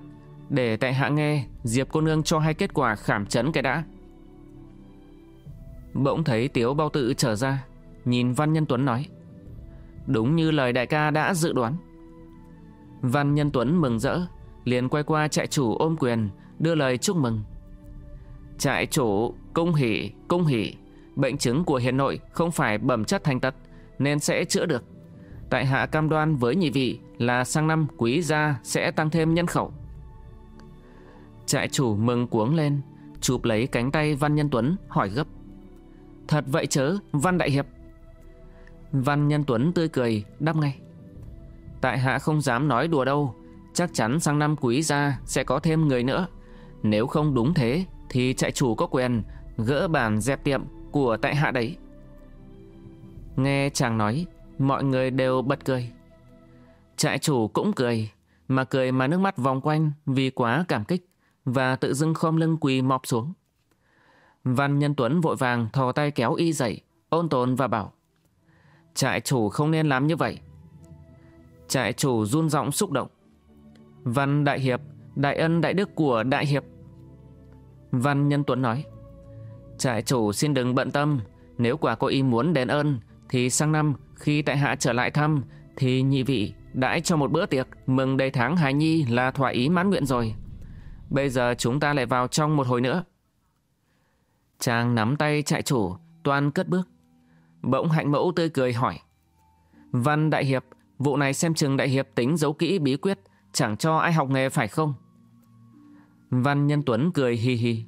Để tại hạ nghe, Diệp cô nương cho hai kết quả khảm chấn cái đã. Bỗng thấy Tiếu Bao Tự trở ra, Nhìn Văn Nhân Tuấn nói, Đúng như lời đại ca đã dự đoán. Văn Nhân Tuấn mừng rỡ, Liền quay qua trại chủ ôm quyền, Đưa lời chúc mừng. Trại chủ công hỉ công hỉ Bệnh chứng của hiền nội không phải bẩm chất thành tật, Nên sẽ chữa được. Tại hạ cam đoan với nhị vị Là sang năm quý gia sẽ tăng thêm nhân khẩu. Trại chủ mừng cuống lên, Chụp lấy cánh tay Văn Nhân Tuấn, hỏi gấp. Thật vậy chớ, Văn Đại Hiệp? Văn Nhân Tuấn tươi cười, đáp ngay. Tại hạ không dám nói đùa đâu, Chắc chắn sang năm quý gia sẽ có thêm người nữa. Nếu không đúng thế, Thì trại chủ có quyền Gỡ bàn dẹp tiệm của tại hạ đấy. Nghe chàng nói Mọi người đều bật cười. Trại chủ cũng cười, Mà cười mà nước mắt vòng quanh Vì quá cảm kích Và tự dưng khom lưng quỳ mọp xuống. Văn Nhân Tuấn vội vàng thò tay kéo y dậy, Ôn tồn và bảo, Trại chủ không nên làm như vậy. Trại chủ run giọng xúc động, Văn Đại Hiệp, Đại ân, đại đức của Đại Hiệp. Văn Nhân Tuấn nói, Trại chủ xin đừng bận tâm, Nếu quả có ý muốn đền ơn thì sang năm, khi tại hạ trở lại thăm, Thì nhị vị đãi cho một bữa tiệc Mừng đầy tháng hài nhi là thỏa ý mãn nguyện rồi. Bây giờ chúng ta lại vào trong một hồi nữa. Chàng nắm tay trại chủ, Toan cất bước. Bỗng hạnh mẫu tươi cười hỏi, Văn Đại Hiệp, Vụ này xem chừng Đại Hiệp tính giấu kỹ bí quyết, Chẳng cho ai học nghề phải không? Văn Nhân Tuấn cười hi hi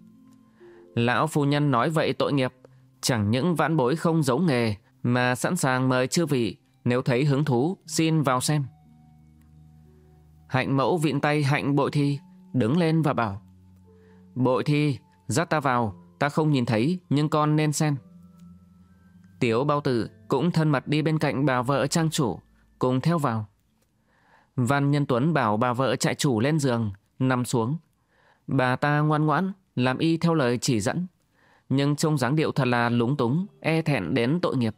Lão phu nhân nói vậy tội nghiệp, Chẳng những vãn bối không giấu nghề mà sẵn sàng mời chư vị. Nếu thấy hứng thú, xin vào xem. Hạnh mẫu vịn tay hạnh bội thi, Đứng lên và bảo, Bội thi, Dắt ta vào, Ta không nhìn thấy, nhưng con nên xem. Tiểu bao tử cũng thân mật đi bên cạnh bà vợ trang chủ, Cùng theo vào. Văn Nhân Tuấn bảo bà vợ chạy chủ lên giường, Nằm xuống. Bà ta ngoan ngoãn, Làm y theo lời chỉ dẫn. Nhưng trông dáng điệu thật là lúng túng E thẹn đến tội nghiệp.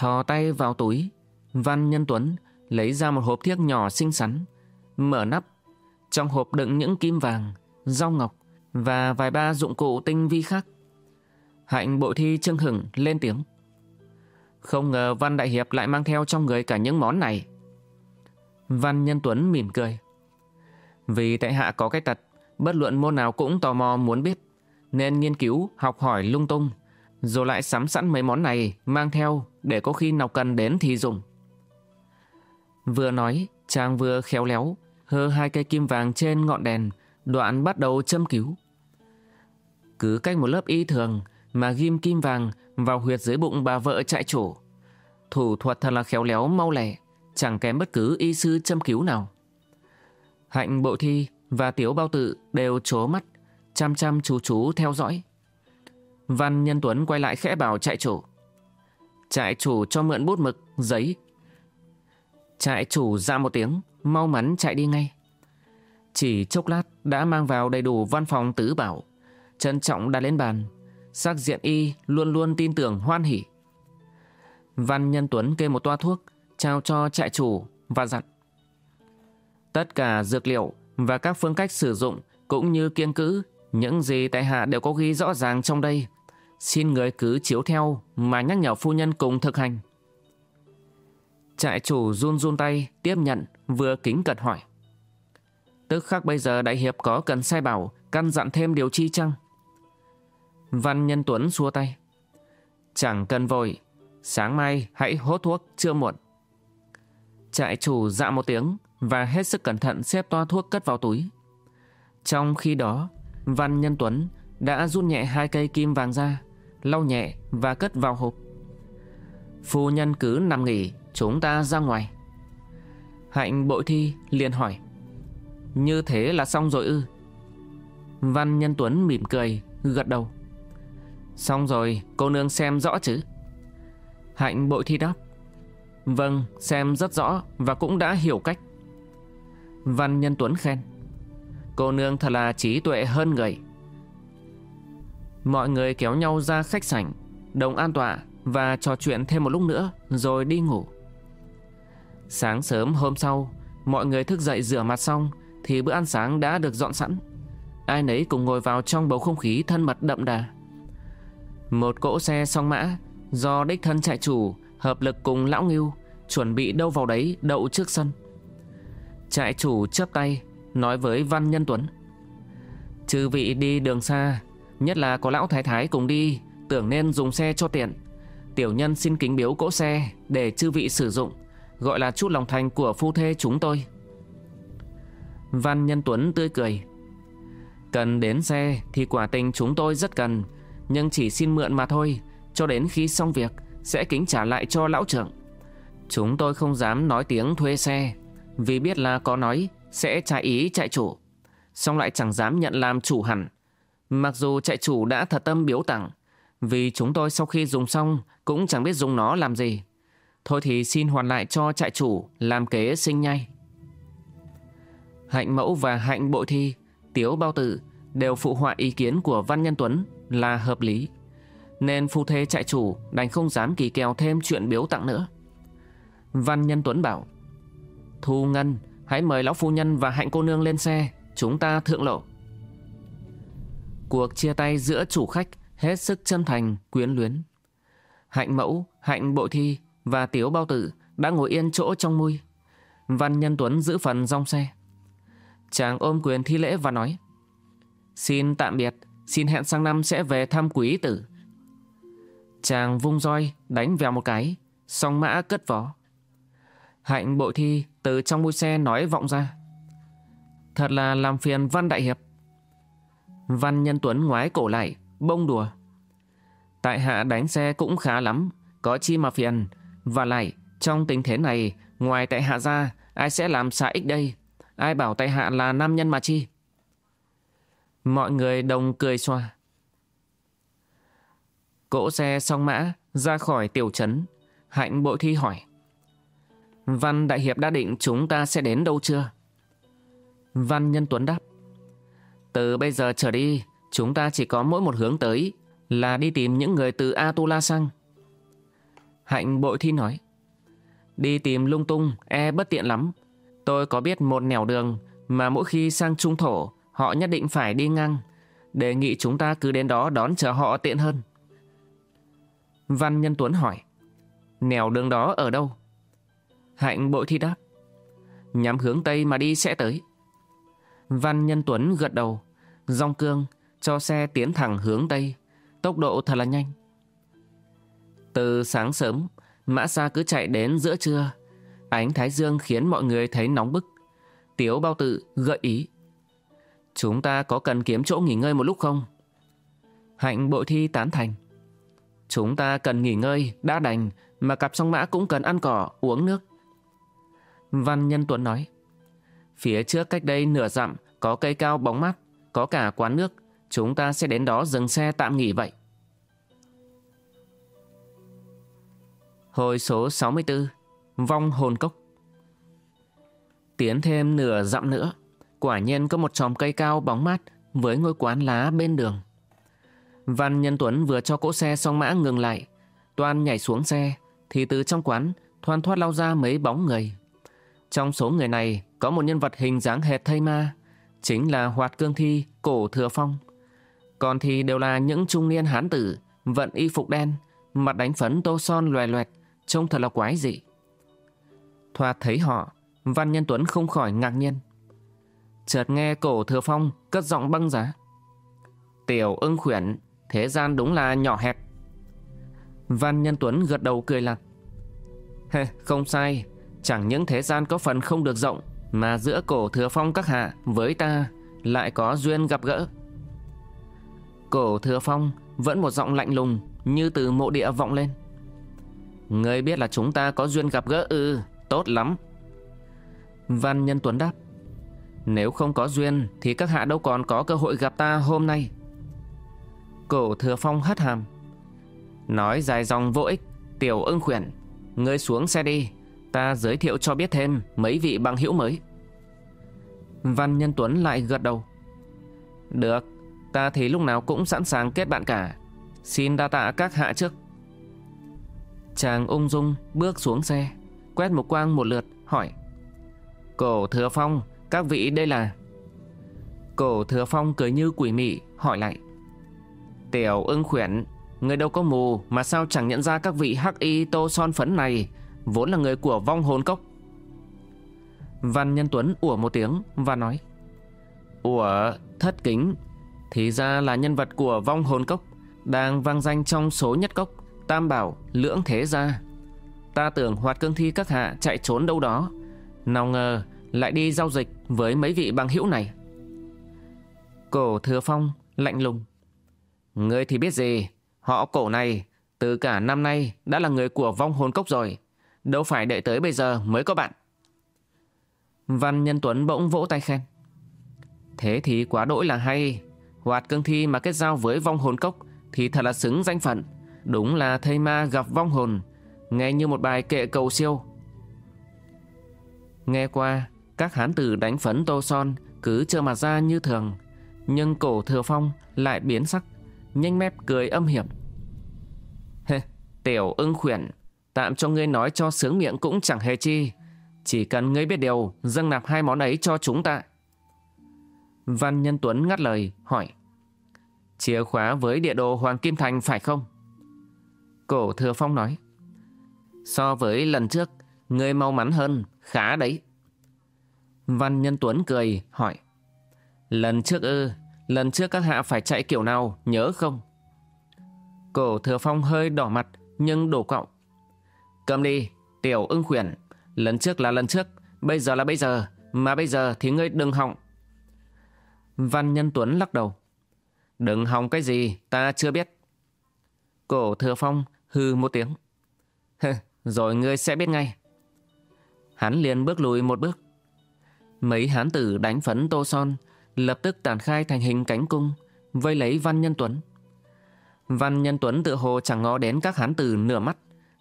Thò tay vào túi. Văn Nhân Tuấn lấy ra một hộp thiếc nhỏ xinh xắn Mở nắp. Trong hộp đựng những kim vàng Rau ngọc Và vài ba dụng cụ tinh vi khác. Hạnh bội thi trưng hửng lên tiếng. Không ngờ Văn Đại Hiệp lại mang theo trong người cả những món này. Văn Nhân Tuấn mỉm cười. Vì tại hạ có cái tật Bất luận môn nào cũng tò mò muốn biết Nên nghiên cứu, học hỏi lung tung. Rồi lại sắm sẵn mấy món này Mang theo để có khi nào cần đến thì dùng. Vừa nói Chàng vừa khéo léo Hơ hai cây kim vàng trên ngọn đèn Đoạn bắt đầu châm cứu. Cứ cách một lớp y thường Mà ghim kim vàng vào huyệt dưới bụng bà vợ trại chủ. Thủ thuật thật là khéo léo mau lẻ Chẳng kém bất cứ y sư châm cứu nào. Hạnh bộ thi và Tiếu Bao Tự đều trố mắt, chăm chăm chú chú theo dõi. Văn Nhân Tuấn quay lại khẽ bảo trại chủ. Trại chủ cho mượn bút mực, giấy. Trại chủ ra một tiếng, mau mắn chạy đi ngay. Chỉ chốc lát đã mang vào đầy đủ văn phòng tứ bảo. Trân trọng đặt lên bàn. Sắc diện y luôn luôn tin tưởng hoan hỉ. Văn Nhân Tuấn kê một toa thuốc, trao cho trại chủ và dặn. Tất cả dược liệu và các phương cách sử dụng cũng như kiêng cữ, những gì tại hạ đều có ghi rõ ràng trong đây. Xin người cứ chiếu theo mà nhắc nhở phu nhân cùng thực hành. Trại chủ run run tay tiếp nhận vừa kính cật hỏi. Tức khắc bây giờ đại hiệp có cần sai bảo căn dặn thêm điều chi chăng? Văn Nhân Tuấn xua tay. Chẳng cần vội, sáng mai hãy hốt thuốc chưa muộn. Trại chủ dạ một tiếng và hết sức cẩn thận xếp toa thuốc cất vào túi. Trong khi đó, Văn Nhân Tuấn đã rút nhẹ hai cây kim vàng ra, lau nhẹ và cất vào hộp. Phu nhân cứ nằm nghỉ, chúng ta ra ngoài. Hạnh bội thi liền hỏi. Như thế là xong rồi ư? Văn Nhân Tuấn mỉm cười, gật đầu. Xong rồi, cô nương xem rõ chứ? Hạnh bội thi đáp. Vâng, xem rất rõ và cũng đã hiểu cách. Văn Nhân Tuấn khen. Cô nương thật là trí tuệ hơn người. Mọi người kéo nhau ra khách sảnh, đồng an tọa và trò chuyện thêm một lúc nữa rồi đi ngủ. Sáng sớm hôm sau, mọi người thức dậy rửa mặt xong thì bữa ăn sáng đã được dọn sẵn. Ai nấy cùng ngồi vào trong bầu không khí thân mật đậm đà. Một cỗ xe song mã do đích thân trại chủ hợp lực cùng lão ngưu chuẩn bị đâu vào đấy đậu trước sân. Trại chủ chớp tay nói với Văn Nhân Tuấn. Chư vị đi đường xa, nhất là có lão thái thái cùng đi, tưởng nên dùng xe cho tiện. Tiểu nhân xin kính biếu cỗ xe để chư vị sử dụng, gọi là chút lòng thành của phu thê chúng tôi. Văn Nhân Tuấn tươi cười. Cần đến xe thì quả tình chúng tôi rất cần, nhưng chỉ xin mượn mà thôi, cho đến khi xong việc sẽ kính trả lại cho lão trưởng. Chúng tôi không dám nói tiếng thuê xe, vì biết là có nói sẽ trái ý chạy chủ, song lại chẳng dám nhận làm chủ hẳn. Mặc dù chạy chủ đã thật tâm biếu tặng, vì chúng tôi sau khi dùng xong cũng chẳng biết dùng nó làm gì. Thôi thì xin hoàn lại cho trại chủ làm kế sinh nhai. Hạnh mẫu và hạnh bội thi, tiếu bao tử đều phụ họa ý kiến của Văn Nhân Tuấn là hợp lý. Nên phu thê trại chủ đành không dám kỳ kèo thêm chuyện biếu tặng nữa. Văn Nhân Tuấn bảo Thu Ngân hãy mời lão phu nhân và hạnh cô nương lên xe Chúng ta thượng lộ Cuộc chia tay giữa chủ khách hết sức chân thành, quyến luyến. Hạnh mẫu, hạnh bội thi và tiếu bao tử đã ngồi yên chỗ trong mui. Văn Nhân Tuấn giữ phần rong xe. Chàng ôm quyền thi lễ và nói Xin tạm biệt, xin hẹn sang năm sẽ về thăm quý tử. Chàng vung roi, đánh vào một cái, song mã cất vó. Hạnh bội thi từ trong mui xe nói vọng ra. Thật là làm phiền Văn Đại Hiệp. Văn Nhân Tuấn ngoái cổ lại, bông đùa. Tại hạ đánh xe cũng khá lắm, có chi mà phiền. Và lại, trong tình thế này, ngoài tại hạ ra, ai sẽ làm xã ích đây? Ai bảo tại hạ là nam nhân mà chi? Mọi người đồng cười xoa. Cỗ xe song mã ra khỏi tiểu trấn, hạnh bội thi hỏi. Văn Đại Hiệp đã định chúng ta sẽ đến đâu chưa? Văn Nhân Tuấn đáp. Từ bây giờ trở đi, chúng ta chỉ có mỗi một hướng tới là đi tìm những người từ Atula sang. Hạnh bội thi nói. Đi tìm lung tung, e bất tiện lắm. Tôi có biết một nẻo đường mà mỗi khi sang trung thổ, họ nhất định phải đi ngang. Đề nghị chúng ta cứ đến đó đón chờ họ tiện hơn. Văn Nhân Tuấn hỏi. Nẻo đường đó ở đâu? Hạnh bội thi đáp. Nhắm hướng Tây mà đi sẽ tới. Văn Nhân Tuấn gật đầu. Dòng cương cho xe tiến thẳng hướng Tây. Tốc độ thật là nhanh. Từ sáng sớm, mã xa cứ chạy đến giữa trưa. Ánh thái dương khiến mọi người thấy nóng bức. Tiếu bao tự gợi ý. Chúng ta có cần kiếm chỗ nghỉ ngơi một lúc không? Hạnh bội thi tán thành. Chúng ta cần nghỉ ngơi, đã đành, mà cặp song mã cũng cần ăn cỏ, uống nước. Văn Nhân Tuấn nói. Phía trước cách đây nửa dặm có cây cao bóng mát, có cả quán nước. Chúng ta sẽ đến đó dừng xe tạm nghỉ vậy. Hồi số 64 Vong hồn cốc Tiến thêm nửa dặm nữa Quả nhiên có một chòm cây cao bóng mát Với ngôi quán lá bên đường Văn Nhân Tuấn vừa cho cỗ xe song mã ngừng lại Toan nhảy xuống xe Thì từ trong quán Thoan thoát lao ra mấy bóng người Trong số người này có một nhân vật hình dáng hệt thây ma, Chính là Hoạt Cương Thi, Cổ Thừa Phong. Còn thì đều là những trung niên hán tử, Vận y phục đen, Mặt đánh phấn tô son loè loẹt, Trông thật là quái dị. Thoạt thấy họ, Văn Nhân Tuấn không khỏi ngạc nhiên. Chợt nghe cổ thừa phong Cất giọng băng giá. Tiểu ưng khuyển, Thế gian đúng là nhỏ hẹp. Văn Nhân Tuấn gật đầu cười lặt Không sai. Chẳng những thế gian có phần không được rộng mà giữa cổ thừa phong các hạ Với ta lại có duyên gặp gỡ. Cổ thừa phong Vẫn một giọng lạnh lùng Như từ mộ địa vọng lên. Ngươi biết là chúng ta có duyên gặp gỡ ư, Tốt lắm. Văn Nhân Tuấn đáp, Nếu không có duyên Thì các hạ đâu còn có cơ hội gặp ta hôm nay. Cổ thừa phong hất hàm, Nói dài dòng vô ích, Tiểu ưng khuyển, Ngươi xuống xe đi. Ta giới thiệu cho biết thêm mấy vị bằng hữu mới. Văn Nhân Tuấn lại gật đầu. Được, Ta thì lúc nào cũng sẵn sàng kết bạn cả. Xin đa tạ các hạ trước. Chàng ung dung bước xuống xe, Quét một quang một lượt, hỏi. Cổ thừa phong, Các vị đây là? Cổ thừa phong cười như quỷ mị, Hỏi lại. Tiểu ưng khuyển, Người đâu có mù Mà sao chẳng nhận ra các vị hắc y tô son phấn này Vốn là người của vong hồn cốc. Văn Nhân Tuấn ủa một tiếng Và nói, Ủa, thất kính, Thì ra là nhân vật của vong hồn cốc Đang vang danh trong số nhất cốc, Tam bảo, lưỡng thế gia. Ta tưởng hoạt cương thi các hạ chạy trốn đâu đó, Nào ngờ lại đi giao dịch với mấy vị bằng hữu này. Cổ thừa phong lạnh lùng, Ngươi thì biết gì? Họ cổ này từ cả năm nay đã là người của vong hồn cốc rồi. Đâu phải đợi tới bây giờ mới có bạn. Văn Nhân Tuấn bỗng vỗ tay khen. Thế thì quá đỗi là hay. Hoạt cương thi mà kết giao với vong hồn cốc Thì thật là xứng danh phận. Đúng là thầy ma gặp vong hồn. Nghe như một bài kệ cầu siêu. Nghe qua Các hán tử đánh phấn tô son Cứ trơ mặt ra như thường. Nhưng cổ thừa phong lại biến sắc Nhanh mép cười âm hiểm. Hê, Tiểu ưng khuyển. Tạm cho ngươi nói cho sướng miệng cũng chẳng hề chi. Chỉ cần ngươi biết điều, Dâng nạp hai món ấy cho chúng ta. Văn Nhân Tuấn ngắt lời, hỏi, Chìa khóa với địa đồ Hoàng Kim Thành phải không? Cổ Thừa Phong nói, So với lần trước, Ngươi mau mắn hơn, Khá đấy. Văn Nhân Tuấn cười, hỏi, Lần trước ư, Lần trước các hạ phải chạy kiểu nào, Nhớ không? Cổ Thừa Phong hơi đỏ mặt, Nhưng đổ cọng. Cầm đi, Tiểu ưng khuyển. Lần trước là lần trước, Bây giờ là bây giờ, Mà bây giờ thì ngươi đừng hỏng. Văn Nhân Tuấn lắc đầu. Đừng hòng cái gì, ta chưa biết. Cổ Thừa Phong hư một tiếng. Rồi ngươi sẽ biết ngay. Hắn liền bước lùi một bước. Mấy hán tử đánh phấn tô son, Lập tức tàn khai thành hình cánh cung, Vây lấy Văn Nhân Tuấn. Văn Nhân Tuấn tự hồ chẳng ngó đến các hán tử nửa mắt.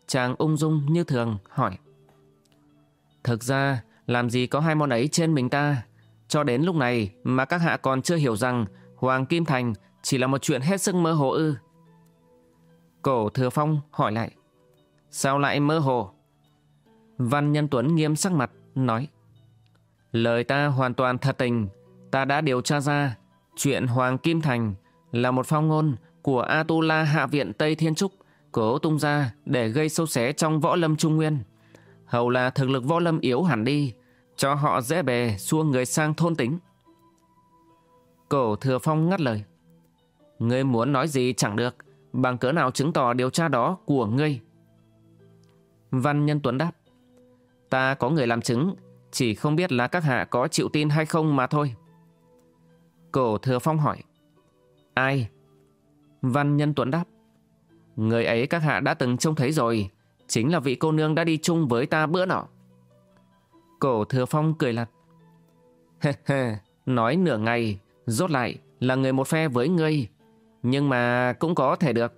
Chàng ung dung như thường, hỏi. Thực ra, làm gì có hai món ấy trên mình ta? Cho đến lúc này mà các hạ còn chưa hiểu rằng Hoàng Kim Thành chỉ là một chuyện hết sức mơ hồ ư. Cổ Thừa Phong hỏi lại. Sao lại mơ hồ? Văn Nhân Tuấn nghiêm sắc mặt, nói. Lời ta hoàn toàn thật tình, Ta đã điều tra ra, Chuyện Hoàng Kim Thành Là một phong ngôn của Atula Hạ Viện Tây Thiên Trúc. Cố tung ra để gây sâu xé trong võ lâm Trung Nguyên. Hầu là thực lực võ lâm yếu hẳn đi, Cho họ dễ bề xua người sang thôn tính. Cổ Thừa Phong ngắt lời. Ngươi muốn nói gì chẳng được, Bằng cỡ nào chứng tỏ điều tra đó của ngươi? Văn Nhân Tuấn đáp. Ta có người làm chứng, Chỉ không biết là các hạ có chịu tin hay không mà thôi. Cổ Thừa Phong hỏi. Ai? Văn Nhân Tuấn đáp. Người ấy các hạ đã từng trông thấy rồi. Chính là vị cô nương đã đi chung với ta bữa nọ. Cổ Thừa Phong cười lặt. Hê hê, Nói nửa ngày, Rốt lại là người một phe với ngươi. Nhưng mà cũng có thể được.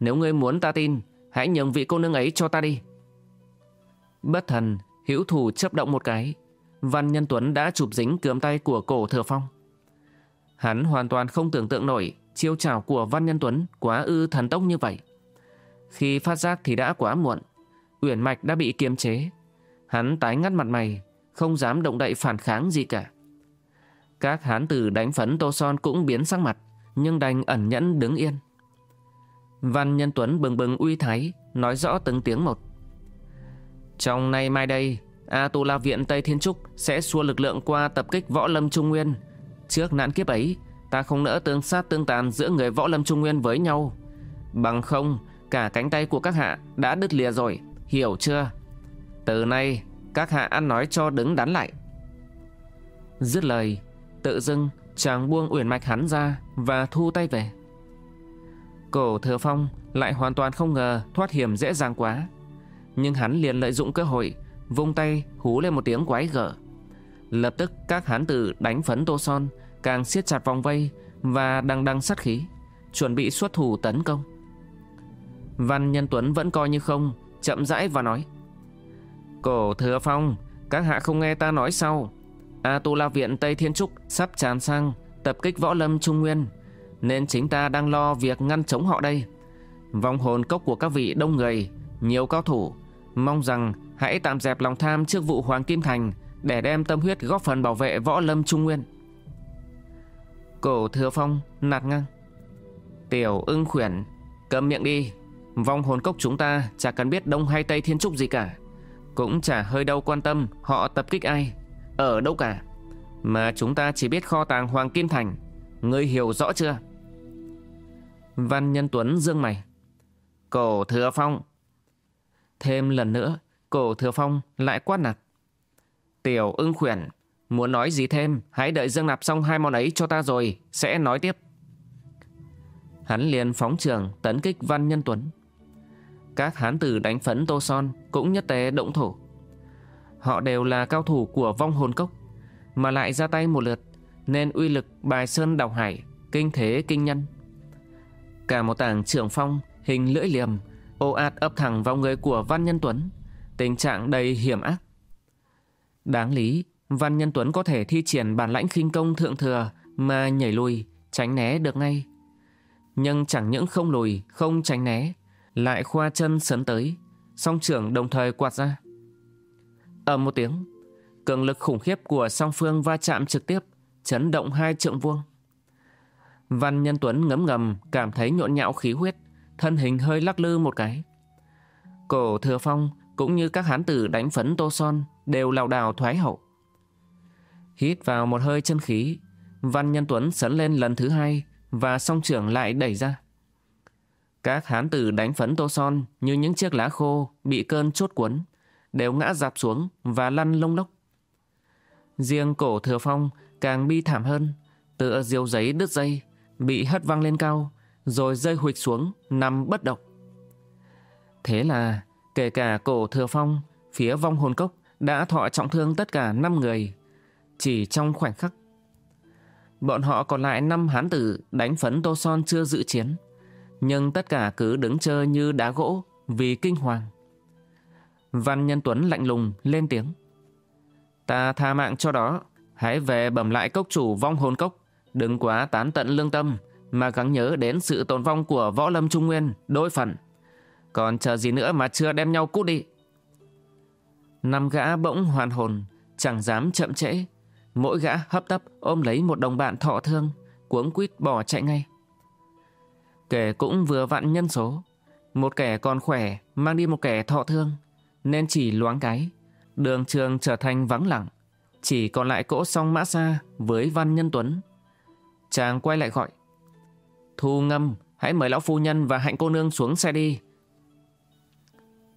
Nếu ngươi muốn ta tin, Hãy nhường vị cô nương ấy cho ta đi. Bất thần, hữu thủ chấp động một cái. Văn Nhân Tuấn đã chụp dính cướm tay của cổ thừa phong. Hắn hoàn toàn không tưởng tượng nổi Chiêu trảo của Văn Nhân Tuấn quá ư thần tốc như vậy. Khi phát giác thì đã quá muộn, Uyển Mạch đã bị kiềm chế. Hắn tái ngắt mặt mày, Không dám động đậy phản kháng gì cả. Các hán tử đánh phấn Tô Son cũng biến sắc mặt, Nhưng đành ẩn nhẫn đứng yên. Văn Nhân Tuấn bừng bừng uy thái, Nói rõ từng tiếng một. Trong nay mai đây A Tu La Viện Tây Thiên Trúc Sẽ xua lực lượng qua tập kích Võ Lâm Trung Nguyên. Trước nạn kiếp ấy, Ta không nỡ tương sát tương tàn Giữa người Võ Lâm Trung Nguyên với nhau. Bằng không Cả cánh tay của các hạ đã đứt lìa rồi Hiểu chưa? Từ nay các hạ ăn nói cho đứng đắn lại. Dứt lời Tự dưng chàng buông uyển mạch hắn ra Và thu tay về. Cổ thừa phong lại hoàn toàn không ngờ Thoát hiểm dễ dàng quá. Nhưng hắn liền lợi dụng cơ hội Vung tay hú lên một tiếng quái gở. Lập tức các hán tử đánh phấn Tô Son càng siết chặt vòng vây và đằng đằng sát khí, chuẩn bị xuất thủ tấn công. Văn Nhân Tuấn vẫn coi như không, chậm rãi và nói. Cổ Thừa Phong, các hạ không nghe ta nói sau. A Tu La Viện Tây Thiên Trúc sắp tràn sang tập kích võ lâm Trung Nguyên, nên chính ta đang lo việc ngăn chống họ đây. Vong hồn cốc của các vị đông người, nhiều cao thủ, mong rằng hãy tạm dẹp lòng tham trước vụ Hoàng Kim Thành để đem tâm huyết góp phần bảo vệ võ lâm Trung Nguyên. Cổ Thừa Phong nạt ngang. Tiểu ưng khuyển, cầm miệng đi. Vong hồn cốc chúng ta chả cần biết đông hay tây thiên trúc gì cả. Cũng chả hơi đâu quan tâm họ tập kích ai, ở đâu cả. Mà chúng ta chỉ biết kho tàng Hoàng Kim Thành. Ngươi hiểu rõ chưa? Văn Nhân Tuấn dương mày. Cổ Thừa Phong. Thêm lần nữa, cổ Thừa Phong lại quát nạt. Tiểu ưng khuyển, muốn nói gì thêm, hãy đợi Dương Nạp xong hai món ấy cho ta rồi, sẽ nói tiếp. Hắn liền phóng trường tấn kích Văn Nhân Tuấn. Các hán tử đánh phấn Tô Son cũng nhất tế động thủ. Họ đều là cao thủ của vong hồn cốc, mà lại ra tay một lượt, nên uy lực bài sơn đào hải, kinh thế kinh nhân. Cả một tảng trưởng phong, hình lưỡi liềm, ô ạt ấp thẳng vào người của Văn Nhân Tuấn, tình trạng đầy hiểm ác. Đáng lý, Văn Nhân Tuấn có thể thi triển bản lãnh khinh công thượng thừa mà nhảy lùi, tránh né được ngay. Nhưng chẳng những không lùi, không tránh né, lại khoa chân sấn tới, song trưởng đồng thời quạt ra. ầm một tiếng, cường lực khủng khiếp của song phương va chạm trực tiếp, chấn động hai trượng vuông. Văn Nhân Tuấn ngấm ngầm cảm thấy nhộn nhạo khí huyết, thân hình hơi lắc lư một cái. Cổ Thừa Phong cũng như các hán tử đánh phấn tô son đều lảo đảo thoái hậu. Hít vào một hơi chân khí, Văn Nhân Tuấn sấn lên lần thứ hai và song trưởng lại đẩy ra. Các hán tử đánh phấn tô son như những chiếc lá khô bị cơn chốt cuốn, đều ngã dạp xuống và lăn lông lốc. Riêng cổ thừa phong càng bi thảm hơn, tựa diều giấy đứt dây, bị hất văng lên cao, rồi rơi huịch xuống, nằm bất động. Thế là, kể cả cổ thừa phong, phía vong hồn cốc đã thọ trọng thương tất cả 5 người, chỉ trong khoảnh khắc. Bọn họ còn lại năm hán tử đánh phấn Tô Son chưa dự chiến, nhưng tất cả cứ đứng chơ như đá gỗ vì kinh hoàng. Văn Nhân Tuấn lạnh lùng lên tiếng. Ta tha mạng cho đó, hãy về bẩm lại cốc chủ vong hồn cốc, đừng quá tán tận lương tâm, mà gắng nhớ đến sự tồn vong của võ lâm trung nguyên, đôi phần. Còn chờ gì nữa mà chưa đem nhau cút đi. Năm gã bỗng hoàn hồn, chẳng dám chậm trễ. Mỗi gã hấp tấp ôm lấy một đồng bạn thọ thương, cuống quýt bỏ chạy ngay. Kẻ cũng vừa vặn nhân số. Một kẻ còn khỏe mang đi một kẻ thọ thương, nên chỉ loáng cái. Đường trường trở thành vắng lặng, chỉ còn lại cỗ song mã xa với Văn Nhân Tuấn. Chàng quay lại gọi. Thu ngâm, hãy mời lão phu nhân và hạnh cô nương xuống xe đi.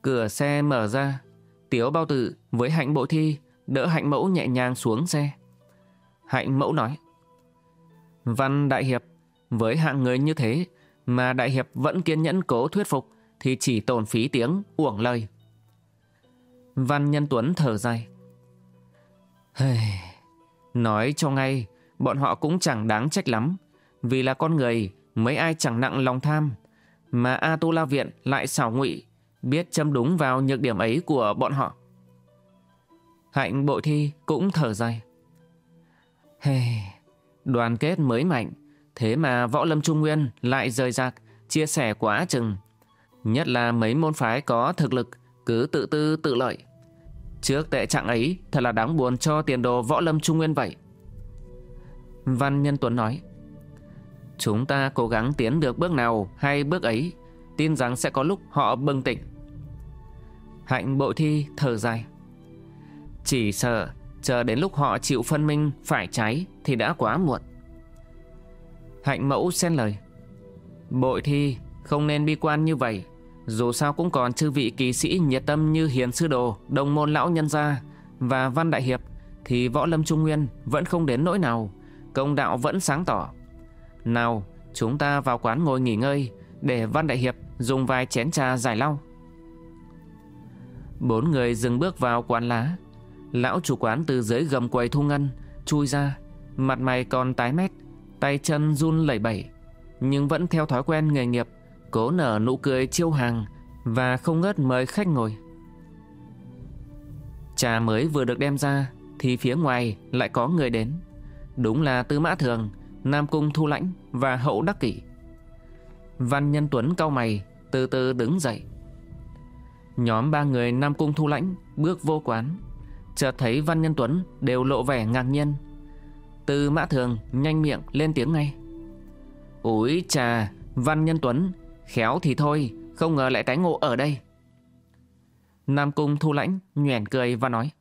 Cửa xe mở ra, Tiếu bao tử với hạnh bộ thi đỡ hạnh mẫu nhẹ nhàng xuống xe. Hạnh mẫu nói. Văn Đại Hiệp, với hạng người như thế mà Đại Hiệp vẫn kiên nhẫn cố thuyết phục thì chỉ tổn phí tiếng, uổng lời. Văn Nhân Tuấn thở dài. Hey, nói cho ngay, bọn họ cũng chẳng đáng trách lắm, vì là con người, mấy ai chẳng nặng lòng tham, mà A Tu La Viện lại xảo ngụy biết châm đúng vào nhược điểm ấy của bọn họ. Hạnh bội thi cũng thở dài. Hey, đoàn kết mới mạnh, thế mà võ lâm trung nguyên lại rời rạc, chia sẻ quá chừng. Nhất là mấy môn phái có thực lực, cứ tự tư tự lợi. Trước tệ trạng ấy, thật là đáng buồn cho tiền đồ võ lâm trung nguyên vậy. Văn Nhân Tuấn nói, Chúng ta cố gắng tiến được bước nào hay bước ấy, tin rằng sẽ có lúc họ bừng tỉnh. Hạnh bội thi thở dài. Chỉ sợ chờ đến lúc họ chịu phân minh phải cháy thì đã quá muộn. Hạnh mẫu xen lời. Bội thi không nên bi quan như vậy. Dù sao cũng còn chư vị kỳ sĩ nhiệt tâm như Hiền Sư Đồ, Đồng Môn Lão Nhân Gia và Văn Đại Hiệp thì võ lâm Trung Nguyên vẫn không đến nỗi nào, công đạo vẫn sáng tỏ. Nào, chúng ta vào quán ngồi nghỉ ngơi để Văn Đại Hiệp dùng vài chén trà giải lau. Bốn người dừng bước vào quán lá. Lão chủ quán từ dưới gầm quầy thu ngân Chui ra Mặt mày còn tái mét Tay chân run lẩy bẩy, Nhưng vẫn theo thói quen nghề nghiệp, Cố nở nụ cười chiêu hàng Và không ngớt mời khách ngồi. Trà mới vừa được đem ra Thì phía ngoài lại có người đến. Đúng là Tư Mã Thường, Nam Cung Thu Lãnh và Hậu Đắc Kỷ. Văn Nhân Tuấn cau mày, Từ từ đứng dậy. Nhóm ba người Nam Cung Thu Lãnh Bước vô quán. Chợt thấy Văn Nhân Tuấn đều lộ vẻ ngạc nhiên. Tư Mã Thường nhanh miệng lên tiếng ngay. Úi trà Văn Nhân Tuấn, Khéo thì thôi, Không ngờ lại tái ngộ ở đây. Nam Cung Thu Lãnh nhoẻn cười và nói,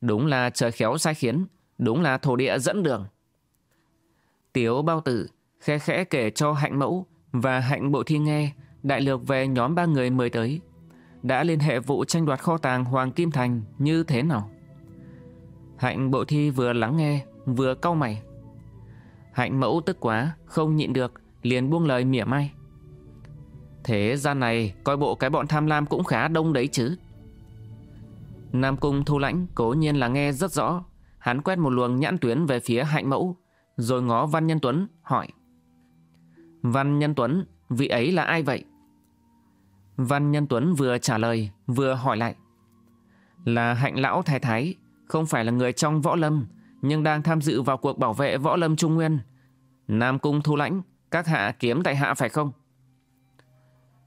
Đúng là trời khéo sai khiến, Đúng là thổ địa dẫn đường. Tiếu bao tử Khẽ khẽ kể cho hạnh mẫu Và hạnh bộ thi nghe Đại lược về nhóm ba người mời tới. Đã liên hệ vụ tranh đoạt kho tàng Hoàng Kim Thành như thế nào? Hạnh bộ thi vừa lắng nghe Vừa cau mày. Hạnh mẫu tức quá, Không nhịn được, Liền buông lời mỉa mai. Thế gian này, coi bộ cái bọn tham lam cũng khá đông đấy chứ. Nam Cung Thu Lãnh cố nhiên là nghe rất rõ. Hắn quét một luồng nhãn tuyến về phía hạnh mẫu, Rồi ngó Văn Nhân Tuấn, hỏi. Văn Nhân Tuấn, Vị ấy là ai vậy? Văn Nhân Tuấn vừa trả lời, Vừa hỏi lại. Là hạnh lão thái thái, Không phải là người trong võ lâm nhưng đang tham dự vào cuộc bảo vệ võ lâm Trung Nguyên. Nam Cung Thu Lãnh, Các hạ kiếm tại hạ phải không?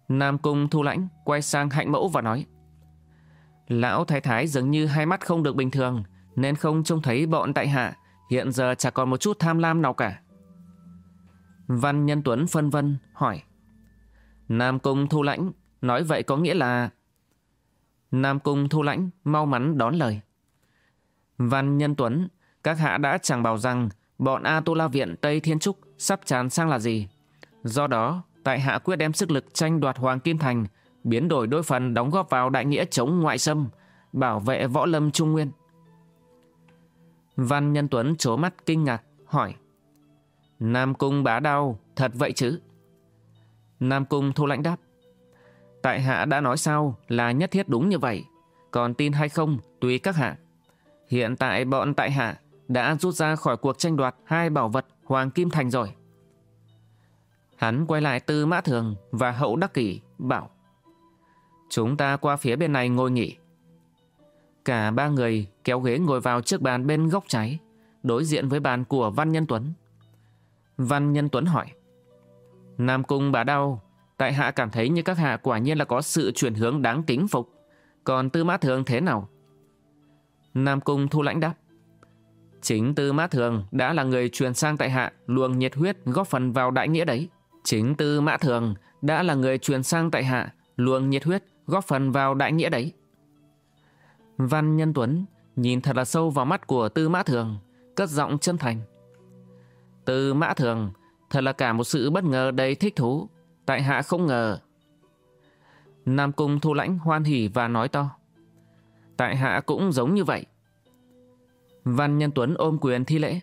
Nam Cung Thu Lãnh quay sang hạnh mẫu và nói, Lão thái thái dường như hai mắt không được bình thường, Nên không trông thấy bọn tại hạ. Hiện giờ chả còn một chút tham lam nào cả. Văn Nhân Tuấn phân vân, hỏi, Nam Cung Thu Lãnh, Nói vậy có nghĩa là Nam Cung Thu Lãnh mau mắn đón lời, Văn Nhân Tuấn các hạ đã chẳng bảo rằng Bọn A Tô La Viện Tây Thiên Trúc Sắp tràn sang là gì Do đó tại hạ quyết đem sức lực tranh đoạt Hoàng Kim Thành, biến đổi đôi phần đóng góp vào đại nghĩa chống ngoại xâm, bảo vệ võ lâm Trung Nguyên. Văn Nhân Tuấn trố mắt kinh ngạc, hỏi. Nam Cung bá đau thật vậy chứ? Nam Cung thu lãnh đáp. Tại hạ đã nói sao là nhất thiết đúng như vậy, còn tin hay không tùy các hạ. Hiện tại bọn tại hạ đã rút ra khỏi cuộc tranh đoạt hai bảo vật Hoàng Kim Thành rồi. Hắn quay lại tư mã thường và hậu đắc kỷ bảo Chúng ta qua phía bên này ngồi nghỉ. Cả ba người kéo ghế ngồi vào trước bàn bên góc trái, đối diện với bàn của Văn Nhân Tuấn. Văn Nhân Tuấn hỏi Nam Cung bà đau, tại hạ cảm thấy như các hạ quả nhiên là có sự chuyển hướng đáng kính phục. Còn tư mã thường thế nào? Nam Cung thu lãnh đáp Chính tư mã thường đã là người truyền sang tại hạ luồng nhiệt huyết góp phần vào đại nghĩa đấy. Chính Tư Mã Thường đã là người truyền sang tại hạ, luồng nhiệt huyết, góp phần vào đại nghĩa đấy. Văn Nhân Tuấn nhìn thật là sâu vào mắt của Tư Mã Thường, cất giọng chân thành. Tư Mã Thường, thật là cả một sự bất ngờ đầy thích thú, tại hạ không ngờ. Nam Cung Thu Lãnh hoan hỉ và nói to. Tại hạ cũng giống như vậy. Văn Nhân Tuấn ôm quyền thi lễ.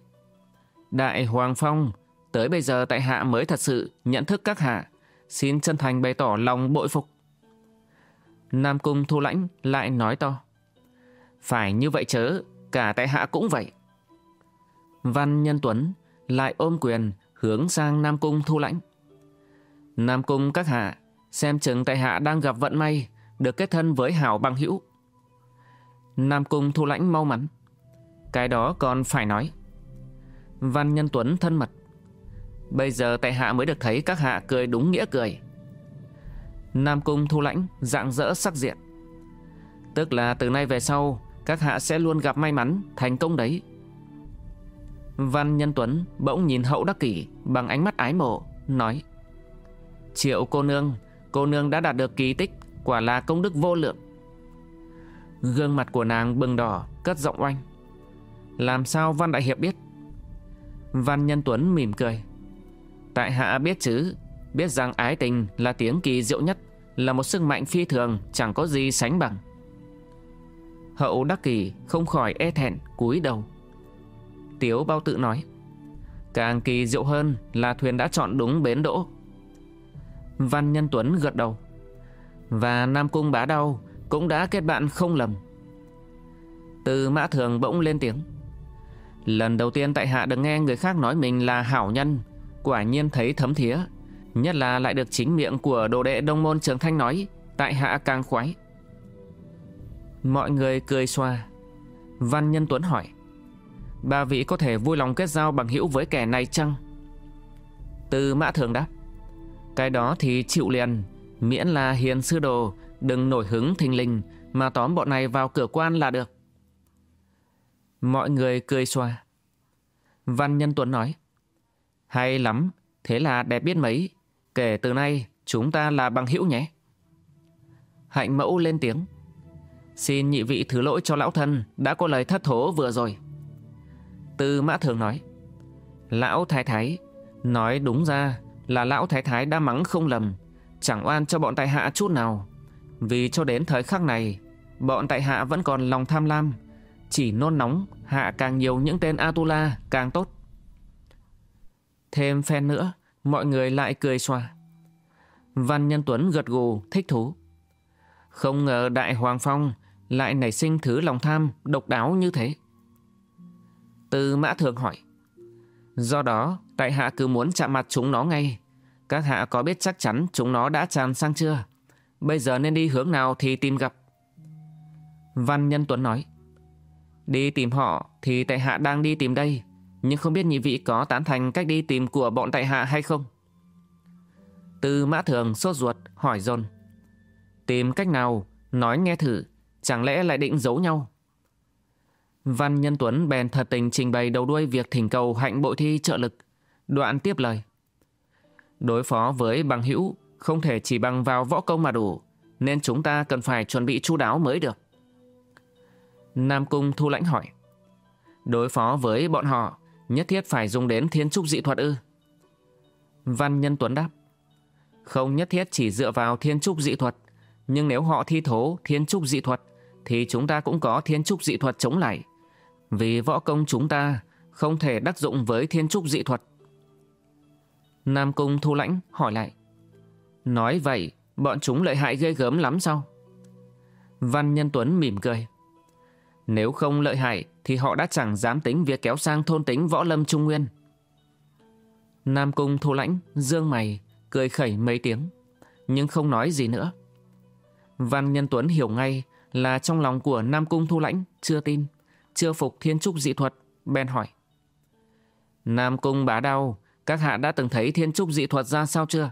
Đại Hoàng Phong, Tới bây giờ tại hạ mới thật sự nhận thức các hạ, xin chân thành bày tỏ lòng bội phục. Nam Cung Thu Lãnh lại nói to. Phải như vậy chớ, cả tại hạ cũng vậy. Văn Nhân Tuấn lại ôm quyền hướng sang Nam Cung Thu Lãnh. Nam Cung các hạ, xem chừng tại hạ đang gặp vận may, được kết thân với hảo bằng hữu. Nam Cung Thu Lãnh mau mắn. Cái đó còn phải nói. Văn Nhân Tuấn thân mật. Bây giờ tại hạ mới được thấy các hạ cười đúng nghĩa cười Nam Cung thu lãnh dạng dỡ sắc diện Tức là từ nay về sau, Các hạ sẽ luôn gặp may mắn, Thành công đấy Văn Nhân Tuấn bỗng nhìn hậu đắc kỷ Bằng ánh mắt ái mộ, Nói, Triệu cô nương Cô nương đã đạt được kỳ tích, Quả là công đức vô lượng Gương mặt của nàng bừng đỏ, Cất giọng oanh làm sao Văn Đại Hiệp biết? Văn Nhân Tuấn mỉm cười. Tại hạ biết chứ, Biết rằng ái tình là tiếng kỳ diệu nhất, Là một sức mạnh phi thường, Chẳng có gì sánh bằng. Hậu đắc kỳ không khỏi e thẹn, cúi đầu. Tiếu bao tự nói, Càng kỳ diệu hơn là thuyền đã chọn đúng bến đỗ. Văn Nhân Tuấn gật đầu, Và Nam Cung Bá Đau cũng đã kết bạn không lầm. Từ mã thường bỗng lên tiếng. Lần đầu tiên tại hạ được nghe người khác nói mình là hảo nhân, quả nhiên thấy thấm thía. Nhất là lại được chính miệng của đồ đệ đông môn trường thanh nói, tại hạ càng khoái. Mọi người cười xoa. Văn Nhân Tuấn hỏi. Ba vị có thể vui lòng kết giao bằng hữu với kẻ này chăng? Từ mã thường đáp. Cái đó thì chịu liền, miễn là hiền sư đồ, đừng nổi hứng thình linh mà tóm bọn này vào cửa quan là được. Mọi người cười xòa Văn Nhân Tuấn nói. Hay lắm, thế là đẹp biết mấy. Kể từ nay, chúng ta là bằng hữu nhé. Hạnh mẫu lên tiếng. Xin nhị vị thứ lỗi cho lão thân đã có lời thất thố vừa rồi. Tư mã thường nói. Lão thái thái, nói đúng ra là lão thái thái đã mắng không lầm, chẳng oan cho bọn tài hạ chút nào. Vì cho đến thời khắc này, bọn tại hạ vẫn còn lòng tham lam, chỉ nôn nóng hạ càng nhiều những tên Atula càng tốt. Thêm phen nữa, mọi người lại cười xòa. Văn Nhân Tuấn gật gù, thích thú. Không ngờ Đại Hoàng Phong lại nảy sinh thứ lòng tham độc đáo như thế. Từ Mã Thường hỏi. Do đó, tại hạ cứ muốn chạm mặt chúng nó ngay. Các hạ có biết chắc chắn chúng nó đã tràn sang chưa? Bây giờ nên đi hướng nào thì tìm gặp? Văn Nhân Tuấn nói. Đi tìm họ thì tại hạ đang đi tìm đây. Nhưng không biết nhị vị có tán thành cách đi tìm của bọn tại hạ hay không? Từ Mã Thường sốt ruột hỏi dồn Tìm cách nào? Nói nghe thử. Chẳng lẽ lại định giấu nhau? Văn Nhân Tuấn bèn thật tình trình bày đầu đuôi việc thỉnh cầu hạnh bội thi trợ lực. Đoạn tiếp lời. Đối phó với bằng hữu không thể chỉ bằng vào võ công mà đủ, nên chúng ta cần phải chuẩn bị chu đáo mới được. Nam Cung Thu Lãnh hỏi. Đối phó với bọn họ, nhất thiết phải dùng đến thiên trúc dị thuật ư? Văn Nhân Tuấn đáp. Không nhất thiết chỉ dựa vào thiên trúc dị thuật, nhưng nếu họ thi thố thiên trúc dị thuật, thì chúng ta cũng có thiên trúc dị thuật chống lại. Vì võ công chúng ta không thể đắc dụng với thiên trúc dị thuật. Nam Cung Thu Lãnh hỏi lại. Nói vậy, bọn chúng lợi hại ghê gớm lắm sao? Văn Nhân Tuấn mỉm cười. Nếu không lợi hại thì họ đã chẳng dám tính việc kéo sang thôn tính võ lâm Trung Nguyên. Nam Cung Thu Lãnh dương mày, cười khẩy mấy tiếng, nhưng không nói gì nữa. Văn Nhân Tuấn hiểu ngay là trong lòng của Nam Cung Thu Lãnh chưa tin, chưa phục thiên trúc dị thuật, bèn hỏi. Nam Cung bá đau, các hạ đã từng thấy thiên trúc dị thuật ra sao chưa?